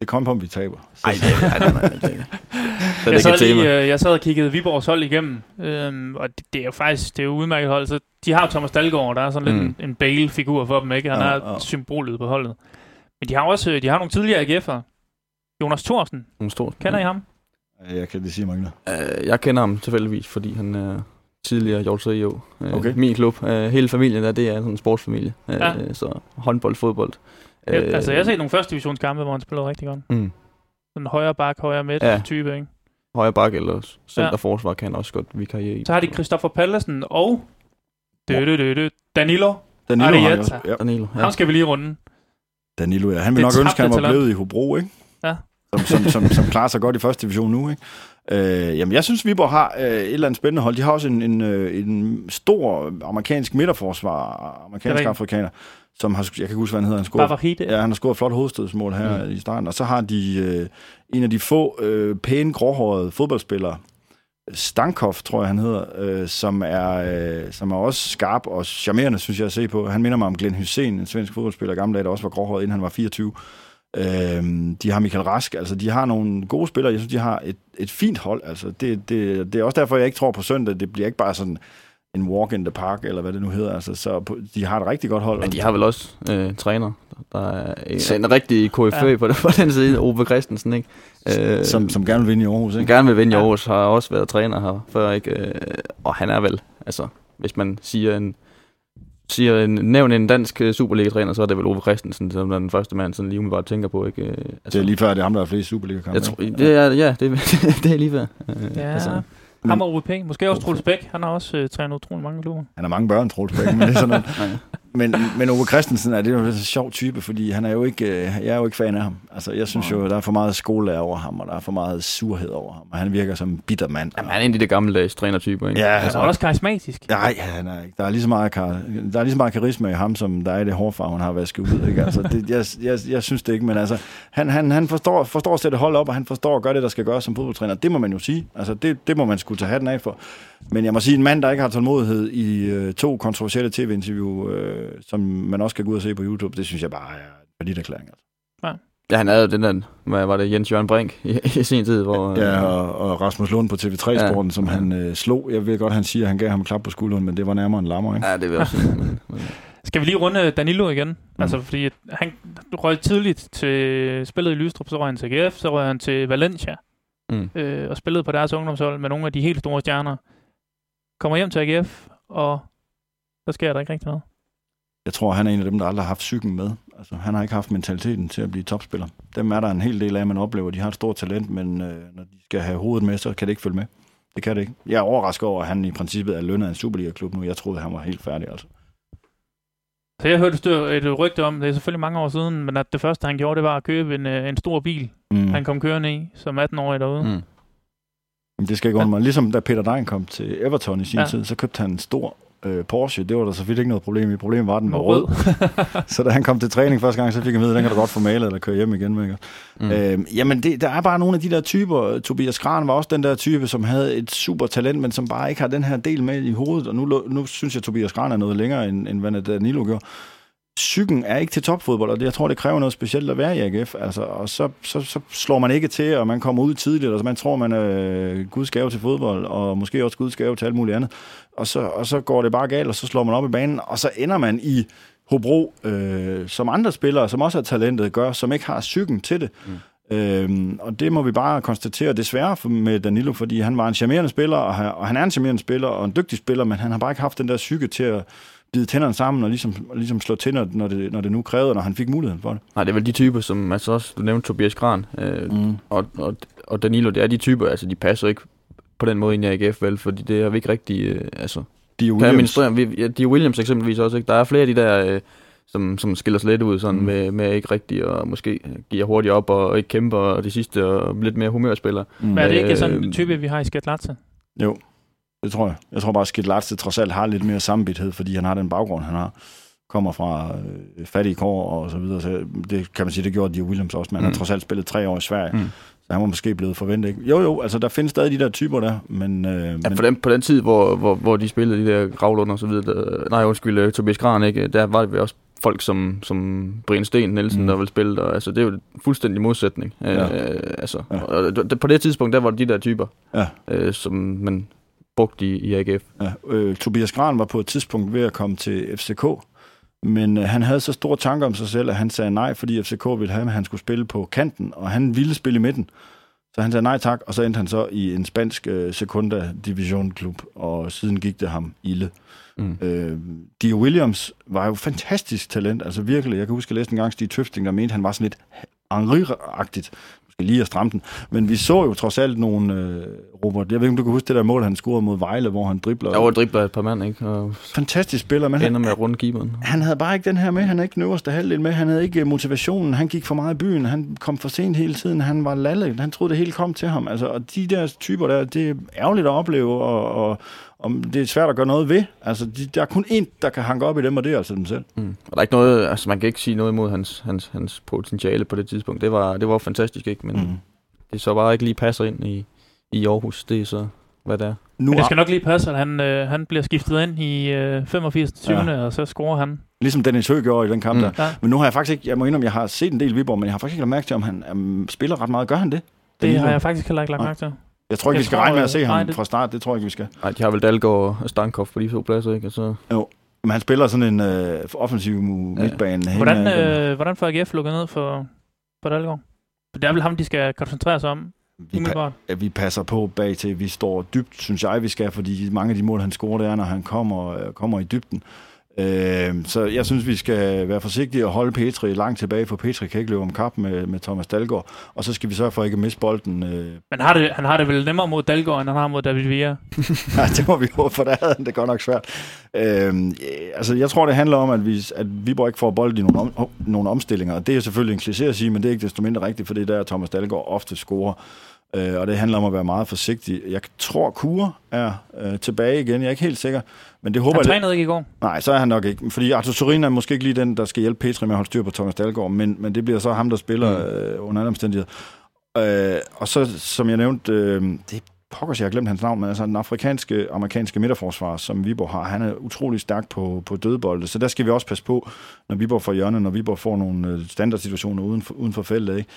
det kommer på, om vi taber. Så, Ej, det, ej, nej, nej, det, det er Jeg sad, et tema. lige, øh, jeg sad og kiggede Viborgs hold igennem, øhm, og det, det er jo faktisk det er jo udmærket hold. Så de har jo Thomas Dalgaard, der er sådan lidt Mm. en, en Bale-figur for dem, ikke? Han Ja, er ja. symbolet på holdet. Men de har også øh, de har nogle tidligere AGF'ere. Jonas Thorsen, Nogle stort. kender I ham? jeg kan det sige mange noget. Øh, jeg kender ham tilfældigvis, fordi han er tidligere Hjort CEO. Øh, Okay. Min klub. Hele familien der, det er sådan en sportsfamilie. Ja. Så håndbold, fodbold. Øh, altså, jeg har set nogle første divisionskampe, hvor han spillede rigtig godt. Mm, Sådan en højre bak, højre midt Ja. type, ikke? højre bakke eller centerforsvar kan han også godt vikariere i. Så har de Christoffer Pallesen og dø, dø, dø, dø, Danilo. Danilo, har Arietta. ja, Danilo. Ja. Ham skal vi lige runde. Danilo, ja. Han vil Det nok ønske, at han var talent. blevet i Hobro, ikke? Ja. Som, som, som, som klarer sig godt i første division nu, ikke? Øh, jamen, jeg synes, Viborg har øh, et eller andet spændende hold. De har også en, en, øh, en stor amerikansk midterforsvar, amerikansk rigtigt. afrikaner, som har, jeg kan ikke huske, hvad han hedder, han scorer. Bavarite. Ja, han har scoret et flot hovedstødsmål her Mm. i starten. Og så har de øh, en af de få øh, pæne, gråhårede fodboldspillere, Stankov, tror jeg, han hedder, øh, som, er, øh, som er også skarp og charmerende, synes jeg at se på. Han minder mig om Glenn Hussein, en svensk fodboldspiller gamle dage, der også var gråhåret, inden han var 24. Øh, de har Michael Rask, altså de har nogle gode spillere. Jeg synes, de har et, et fint hold. Altså, det, det, det er også derfor, jeg ikke tror på søndag. Det bliver ikke bare sådan en walk in the park, eller hvad det nu hedder. Altså, så de har et rigtig godt hold. Men de har vel også øh, træner, der er en, en rigtig KFØ Ja. på, på den side, Ove Christensen, ikke? Øh, som, som gerne vil vinde i Aarhus, ikke? gerne vil vinde i Ja. Aarhus, har også været træner her før, ikke? Øh, og han er vel, altså, hvis man siger en, siger en, nævn en dansk øh, Superliga-træner, så er det vel Ove Christensen, som er den første mand, sådan lige umiddelbart tænker på, ikke? Altså, Det er lige før, det er ham, der har flest Superliga-kampe. jeg tror, det er, ja, det, det er lige ved. Øh, Ja. altså, Ham og OVP. Måske også Troels Bæk. Han har også øh, trænet utrolig mange klubber. Han har mange børn, Troels Bæk, men det er sådan noget. Men, men Ove Christensen er det jo en sjov type, fordi han er jo ikke, øh, jeg er jo ikke fan af ham. Altså, jeg synes jo, der er for meget skolelærer over ham, og der er for meget surhed over ham. Og han virker som en bitter mand. Jamen, han er en af de gammeldags trænertyper, ikke? Ja, Altså, han er også karismatisk. Nej, han er ikke. Der er lige så meget, kar- der er lige så meget karisma i ham, som der er i det hårfarve, han har vasket ud. Ikke? Altså, det, jeg, jeg, jeg, synes det ikke, men altså, han, han, han forstår, forstår at sætte hold op, og han forstår at gøre det, der skal gøres som fodboldtræner. Det må man jo sige. Altså, det, det må man skulle tage hatten af for. Men jeg må sige, en mand, der ikke har tålmodighed i øh, to kontroversielle tv-interview, øh, som man også kan gå ud og se på YouTube, det synes jeg bare er en lidt erklæring. Altså. Ja, han havde den der, hvad var det, Jens Jørgen Brink i, i sin tid, hvor... Ja, øh, og, og Rasmus Lund på TV3-sporten, ja. som han øh, slog. Jeg ved godt, han siger, at han gav ham en klap på skulderen, men det var nærmere en lammer, ikke? Ja, det vil jeg også Skal vi lige runde Danilo igen? Mm. Altså, fordi han røg tidligt til spillet i Lystrup, så røg han til GF, så røg han til Valencia, mm. øh, og spillede på deres ungdomshold med nogle af de helt store stjerner. Kommer hjem til AGF, og så sker der ikke rigtig noget. Jeg tror, han er en af dem, der aldrig har haft psyken med. Altså, han har ikke haft mentaliteten til at blive topspiller. Dem er der en hel del af, man oplever. De har et stort talent, men øh, når de skal have hovedet med, så kan det ikke følge med. Det kan det ikke. Jeg er overrasket over, at han i princippet er lønnet af en Superliga-klub nu. Jeg troede, han var helt færdig. Altså. Så jeg hørte et, rygte om, det er selvfølgelig mange år siden, men at det første, han gjorde, det var at købe en, øh, en stor bil, Mm. han kom kørende i, som 18-årig derude. Mm. Det skal ikke undre mig. Ligesom da Peter Dein kom til Everton i sin. Ja. tid, så købte han en stor øh, Porsche. Det var der selvfølgelig ikke noget problem i. Problemet var, at den var rød. så da han kom til træning første gang, så fik han vide, at den kan du godt få malet eller køre hjem igen med. Mm. Øhm, jamen, det, der er bare nogle af de der typer. Tobias Kran var også den der type, som havde et super talent, men som bare ikke har den her del med i hovedet. Og nu, nu synes jeg, at Tobias Kran er noget længere, end, end hvad Danilo gjorde. Psyken er ikke til topfodbold, og det, jeg tror, det kræver noget specielt at være i AGF. Altså, og så, så, så slår man ikke til, og man kommer ud tidligt, og så man tror, man er øh, Guds gave til fodbold, og måske også Guds gave til alt muligt andet. Og så, og så går det bare galt, og så slår man op i banen, og så ender man i Hobro, øh, som andre spillere, som også har talentet, gør, som ikke har psyken til det. Mm. Øhm, og det må vi bare konstatere desværre med Danilo, fordi han var en charmerende spiller, og han, og han er en charmerende spiller, og en dygtig spiller, men han har bare ikke haft den der psyke til at bide tænderne sammen og ligesom, ligesom slå til, når, det, når det nu krævede, når han fik muligheden for det. Nej, det er vel de typer, som altså også, du nævnte Tobias Gran øh, Mm. og, og, og Danilo, det er de typer, altså de passer ikke på den måde ind i AGF, vel, fordi det er vi ikke rigtig, øh, altså, De er Williams. Vi, ja, de er Williams eksempelvis også, ikke? Der er flere af de der, øh, som, som skiller sig lidt ud, sådan Mm. med, med ikke rigtig, og måske giver hurtigt op, og ikke kæmper, og de sidste, og lidt mere humørspillere. Mm. Men er det ikke Øh, sådan en type, vi har i Skatlatse? Jo, det tror jeg. Jeg tror bare, at Skidlatse trods alt har lidt mere sammenbithed, fordi han har den baggrund, han har kommer fra øh, fattige kår og så videre. Så det kan man sige, det gjorde de Williams også, men han har Mm. trods alt spillet tre år i Sverige. Mm. Så han var måske blevet forventet. Ikke? Jo, jo, altså der findes stadig de der typer der, men... Øh, Ja, men for dem, på den tid, hvor, hvor, hvor de spillede de der gravlunder og så videre, der, nej, undskyld, øh, Tobias Gran, ikke? der var det også folk som, som Brian Sten Nielsen, Mm. mm. der ville spille, og, altså, det er jo en fuldstændig modsætning. Ja. Øh, altså, Ja. og, d- på det tidspunkt, der var det de der typer, Ja. øh, som man brugte i, i AGF. Ja, øh, Tobias Gran var på et tidspunkt ved at komme til FCK, men øh, han havde så store tanker om sig selv, at han sagde nej, fordi FCK ville have, at han skulle spille på kanten, og han ville spille i midten. Så han sagde nej tak, og så endte han så i en spansk øh, sekunda division klub, og siden gik det ham ilde. Mm. Øh, Dio Williams var jo fantastisk talent, altså virkelig. Jeg kan huske, at jeg læste en gang Stig Tøfting, der mente, han var sådan lidt Henri-agtigt. Måske lige at stramme den. Men vi så jo trods alt nogle, øh, Robert, jeg ved ikke, om du kan huske det der mål, han scorede mod Vejle, hvor han dribler. Var dribler et par mand, ikke? Og Fantastisk spiller, men ender med at runde keeperen. han havde bare ikke den her med. Han havde ikke den øverste halvdel med. Han havde ikke øh, motivationen. Han gik for meget i byen. Han kom for sent hele tiden. Han var lalle. Han troede, det hele kom til ham. Altså, og de der typer der, det er ærgerligt at opleve, og, og, og det er svært at gøre noget ved. Altså, de, der er kun én, der kan hanke op i dem, og det er altså dem selv. Mm. Og der er ikke noget, altså man kan ikke sige noget imod hans, hans, hans potentiale på det tidspunkt. Det var, det var fantastisk, ikke? Men mm. Det så bare ikke lige passer ind i, i Aarhus. Det er så, hvad det er. Nu, Men det skal nok lige passe, at han, øh, han bliver skiftet ind i øh, 85. 20. Ja. Og så scorer han. ligesom Dennis Høgh gjorde i den kamp Mm. der. Ja, Men nu har jeg faktisk ikke, jeg må indrømme, jeg har set en del Viborg, men jeg har faktisk ikke lagt mærke til, om han um, spiller ret meget. Gør han det? det Danilo? har jeg faktisk heller ikke lagt mærke til. Jeg tror ikke, Jeg vi skal tror, regne med at øh, se ham nej, det- fra start. Det tror jeg ikke, vi skal. Nej, de har vel Dalgaard og Stankov på de to pladser, ikke? Og så, Men han spiller sådan en øh, offensiv Ja. midtbane. Hvordan, øh, hvordan får AGF lukket ned for, for Dalgaard? Det er vel ham, de skal koncentrere sig om, vi, pa- vi passer på bag til. Vi står dybt, synes jeg, vi skal, fordi mange af de mål, han scorer, det er, når han kommer, øh, kommer i dybden. Øh, så jeg synes, vi skal være forsigtige og holde Petri langt tilbage, for Petri kan ikke løbe om kap med, med Thomas Dalgaard. Og så skal vi sørge for ikke at miste bolden. Øh. Men har det, han har det vel nemmere mod Dalgaard, end han har mod David Villa? ja, det må vi håbe, for der havde han det godt nok svært. Øh, altså, jeg tror, det handler om, at, vi, at Viborg ikke får bold i nogle, om, nogle omstillinger. Og det er selvfølgelig en kliché at sige, men det er ikke desto mindre rigtigt, for det er der, Thomas Dalgaard ofte scorer. Øh, og det handler om at være meget forsigtig. Jeg tror, Kure er øh, tilbage igen. Jeg er ikke helt sikker. Men det håber han trænede ikke i går? Nej, så er han nok ikke. Fordi Arthur Sorin er måske ikke lige den, der skal hjælpe Petri med at holde styr på Thomas Dahlgaard, men, men det bliver så ham, der spiller mm. øh, under alle omstændigheder. Øh, og så, som jeg nævnte, øh, det pokkers, jeg har glemt hans navn, men altså den afrikanske, amerikanske midterforsvar, som Viborg har, han er utrolig stærk på, på dødbolde, så der skal vi også passe på, når Viborg får hjørne, når Viborg får nogle øh, standardsituationer uden for, uden for feltet, ikke?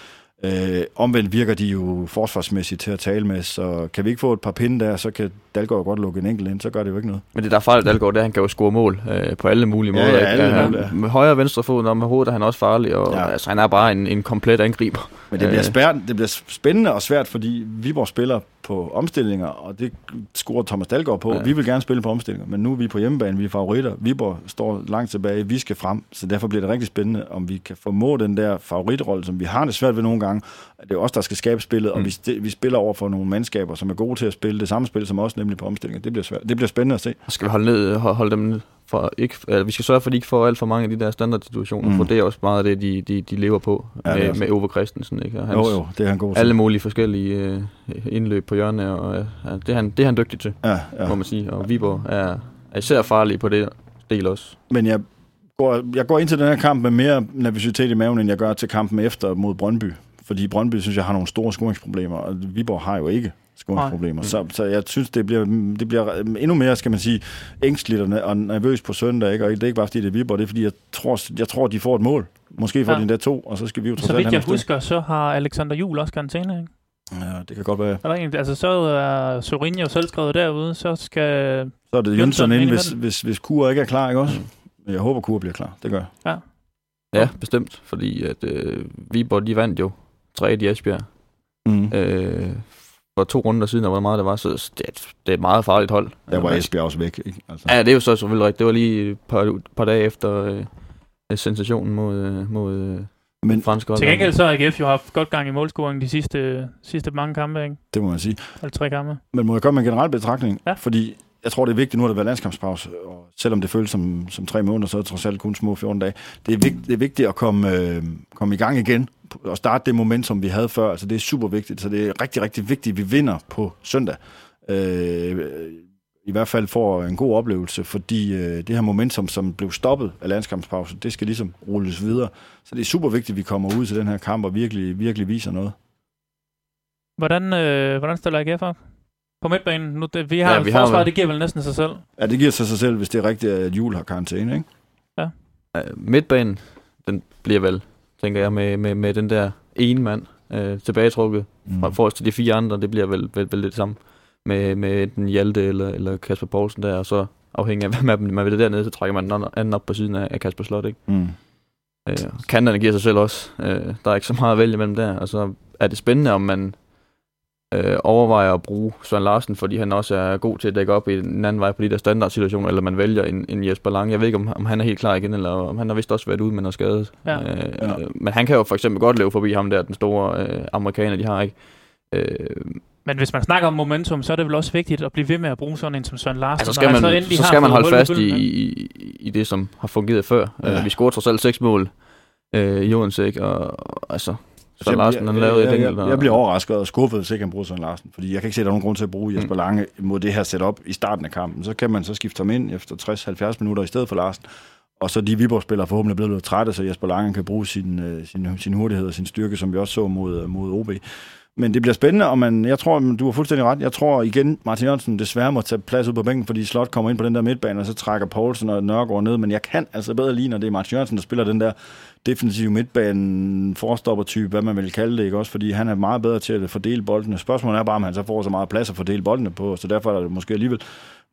Øh, omvendt virker de jo forsvarsmæssigt til at tale med, så kan vi ikke få et par pinde der, så kan Dalgaard godt lukke en enkelt ind, så gør det jo ikke noget. Men det der er farligt, Dalgaard, det er, at han kan jo score mål øh, på alle mulige måder. Ja, alle ja, mulige, ja. Med højre og venstre fod, og med hovedet er han også farlig, og ja. altså, han er bare en, en komplet angriber. Men det bliver, øh. spært, det bliver spændende og svært, fordi Viborg spiller på omstillinger, og det scorer Thomas Dalgaard på. Ja. Vi vil gerne spille på omstillinger, men nu er vi på hjemmebane, vi er favoritter. Viborg står langt tilbage, vi skal frem, så derfor bliver det rigtig spændende, om vi kan formå den der favoritrolle, som vi har det svært ved nogle gange. Det er os, der skal skabe spillet, mm. og vi, vi spiller over for nogle mandskaber, som er gode til at spille det samme spil som os, nemlig på omstillinger. Det bliver, svært. Det bliver spændende at se. Skal vi holde, ned, holde dem for ikke, eller vi skal sørge for, at de ikke får alt for mange af de der standardsituationer, mm. for det er også meget af det, de, de, de lever på ja, med, med Ove Christensen. Ikke? Og hans, jo, jo, det er han god til. Alle mulige forskellige øh, indløb på hjørne, og ja, det, er han, det er han dygtig til, ja, ja. må man sige. Og Viborg er, er især farlig på det del også. Men jeg går, jeg går ind til den her kamp med mere nervøsitet i maven, end jeg gør til kampen efter mod Brøndby. Fordi Brøndby, synes jeg, har nogle store scoringsproblemer, og Viborg har jo ikke scoringsproblemer. Så, så jeg synes, det bliver, det bliver endnu mere, skal man sige, ængstligt og nervøs på søndag. Ikke? Og det er ikke bare, fordi det er Viborg, det er, fordi jeg tror, jeg tror de får et mål. Måske får ja. de der to, og så skal vi jo Så vidt jeg husker, så har Alexander Jul også karantæne, ikke? Ja, det kan godt være. Er der en, altså, så er Sorin jo selv skrevet derude, så skal... Så er det Jønsson ind, hvis, hvis, hvis Kur ikke er klar, ikke også? Mm. Jeg håber, Kur bliver klar. Det gør jeg. Ja. Ja, bestemt. Fordi at øh, Viborg, de vandt jo 3 i Esbjerg. Mm. Øh, for to runder siden, og hvor meget det var, så det er, et, det er et meget farligt hold. Der var Esbjerg også væk, ikke? Altså. Ja, det er jo så selvfølgelig rigtigt. Det var lige et par, par dage efter øh, sensationen mod, øh, mod øh, men, fransk hold. Til gengæld så har AGF jo haft godt gang i målscoring de sidste, sidste mange kampe, ikke? Det må man sige. Eller tre kampe. Men må jeg komme med en generel betragtning? Ja. Fordi jeg tror, det er vigtigt, nu har det været landskampspause, og selvom det føles som, som tre måneder, så er det trods alt kun små 14 dage. Det er, vigt, det er vigtigt at komme, øh, komme i gang igen, og starte det momentum, vi havde før. Altså, det er super vigtigt, så det er rigtig, rigtig vigtigt, at vi vinder på søndag. Øh, I hvert fald får en god oplevelse, fordi øh, det her momentum, som blev stoppet af landskampspause, det skal ligesom rulles videre. Så det er super vigtigt, at vi kommer ud til den her kamp og virkelig, virkelig viser noget. Hvordan, øh, hvordan stiller AGF op? På midtbanen? Nu, det, vi har ja, vi forsvaret, har, det giver vel næsten sig selv. Ja, det giver sig sig selv, hvis det er rigtigt, at Jul har karantæne, ikke? Ja. Uh, midtbanen, den bliver vel, tænker jeg, med, med, med den der ene mand uh, tilbagetrukket mm. fra forhold til de fire andre, det bliver vel, vel, vel det samme med, med den Hjalte eller, eller Kasper Poulsen der, og så afhængig af, hvem af dem man vil det dernede, så trækker man den anden op på siden af, af Kasper Slot, ikke? Mm. Uh, kanterne giver sig selv også. Uh, der er ikke så meget at vælge mellem der, og så er det spændende, om man øh, overvejer at bruge Søren Larsen, fordi han også er god til at dække op i en anden vej på de der standardsituationer, eller man vælger en, en Jesper Lange. Jeg ved ikke, om, om han er helt klar igen, eller om han har vist også været ude med noget skadet. Ja. Øh, ja. Men han kan jo for eksempel godt løbe forbi ham der, den store øh, amerikaner, de har, ikke? Øh, men hvis man snakker om momentum, så er det vel også vigtigt at blive ved med at bruge sådan en som Søren Larsen. Altså skal man, så, så skal man holde fast i, i, i det, som har fungeret før. Ja. Uh, vi scorede trods alt seks mål uh, i Odense, ikke? Og, og altså, Søren Larsen, han lavede et enkelt. Jeg, jeg, bliver overrasket og skuffet, hvis ikke han bruger Søren Larsen, fordi jeg kan ikke se, at der er nogen grund til at bruge Jesper mm. Lange mod det her setup i starten af kampen. Så kan man så skifte ham ind efter 60-70 minutter i stedet for Larsen. Og så de Viborg-spillere forhåbentlig blevet lidt trætte, så Jesper Lange kan bruge sin, øh, sin, sin hurtighed og sin styrke, som vi også så mod, øh, mod OB. Men det bliver spændende, og man, jeg tror, du har fuldstændig ret. Jeg tror igen, Martin Jørgensen desværre må tage plads ud på bænken, fordi Slot kommer ind på den der midtbane, og så trækker Poulsen og Nørgaard ned. Men jeg kan altså bedre lide, når det er Martin Jørgensen, der spiller den der defensive midtbane forstopper-type, hvad man vil kalde det, ikke også? Fordi han er meget bedre til at fordele boldene. Spørgsmålet er bare, om han så får så meget plads at fordele boldene på, så derfor er det måske alligevel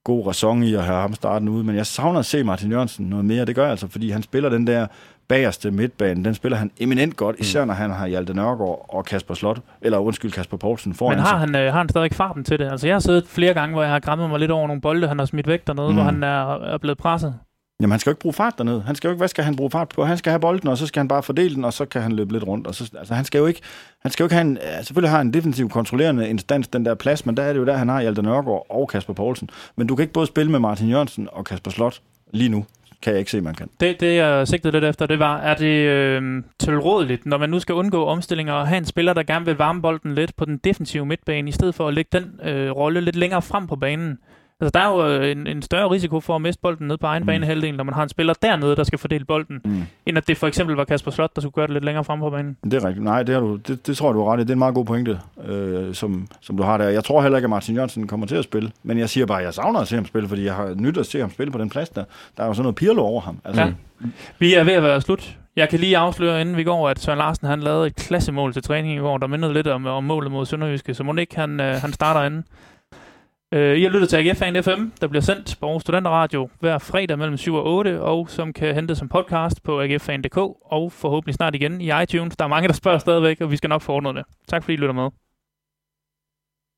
god ræson i at have ham starten ude. Men jeg savner at se Martin Jørgensen noget mere. Det gør jeg altså, fordi han spiller den der bagerste midtbane, den spiller han eminent godt, især mm. når han har Hjalte Nørgaard og Kasper Slot, eller undskyld, Kasper Poulsen foran Men har han, øh, har han stadig farten til det? Altså jeg har siddet flere gange, hvor jeg har græmmet mig lidt over nogle bolde, han har smidt væk dernede, mm. hvor han er, er blevet presset. Jamen, han skal jo ikke bruge fart dernede. Han skal jo ikke, hvad skal han bruge fart på? Han skal have bolden, og så skal han bare fordele den, og så kan han løbe lidt rundt. Og så, altså, han skal jo ikke, han skal jo ikke have en, selvfølgelig har han en defensiv kontrollerende instans, den der plads, men der er det jo der, han har Hjalte Nørgaard og Kasper Poulsen. Men du kan ikke både spille med Martin Jørgensen og Kasper Slot lige nu kan jeg ikke se, man kan. Det, det jeg sigtede lidt efter, det var, er det øh, tilrådeligt, når man nu skal undgå omstillinger, og have en spiller, der gerne vil varme bolden lidt på den defensive midtbane, i stedet for at lægge den øh, rolle lidt længere frem på banen. Altså, der er jo øh, en, en større risiko for at miste bolden ned på egen mm. banehalvdel, når man har en spiller dernede, der skal fordele bolden, mm. end at det for eksempel var Kasper Slot, der skulle gøre det lidt længere frem på banen. Det er rigtigt. Nej, det, har du, det, det tror jeg, du har ret i. Det er en meget god pointe, øh, som, som du har der. Jeg tror heller ikke, at Martin Jørgensen kommer til at spille, men jeg siger bare, at jeg savner at se ham spille, fordi jeg har nyt at se ham spille på den plads der. Der er jo sådan noget pirlo over ham. Altså, ja. Vi er ved at være slut. Jeg kan lige afsløre, inden vi går, at Søren Larsen han lavede et klassemål til træning i går, der mindede lidt om, om målet mod Sønderjyske, så må ikke han, øh, han starter anden. Øh, I har lyttet til AGF Fan FM, der bliver sendt på Aarhus Studenterradio hver fredag mellem 7 og 8, og som kan hentes som podcast på agffan.dk, og forhåbentlig snart igen i iTunes. Der er mange, der spørger stadigvæk, og vi skal nok få ordnet det. Tak fordi I lytter med.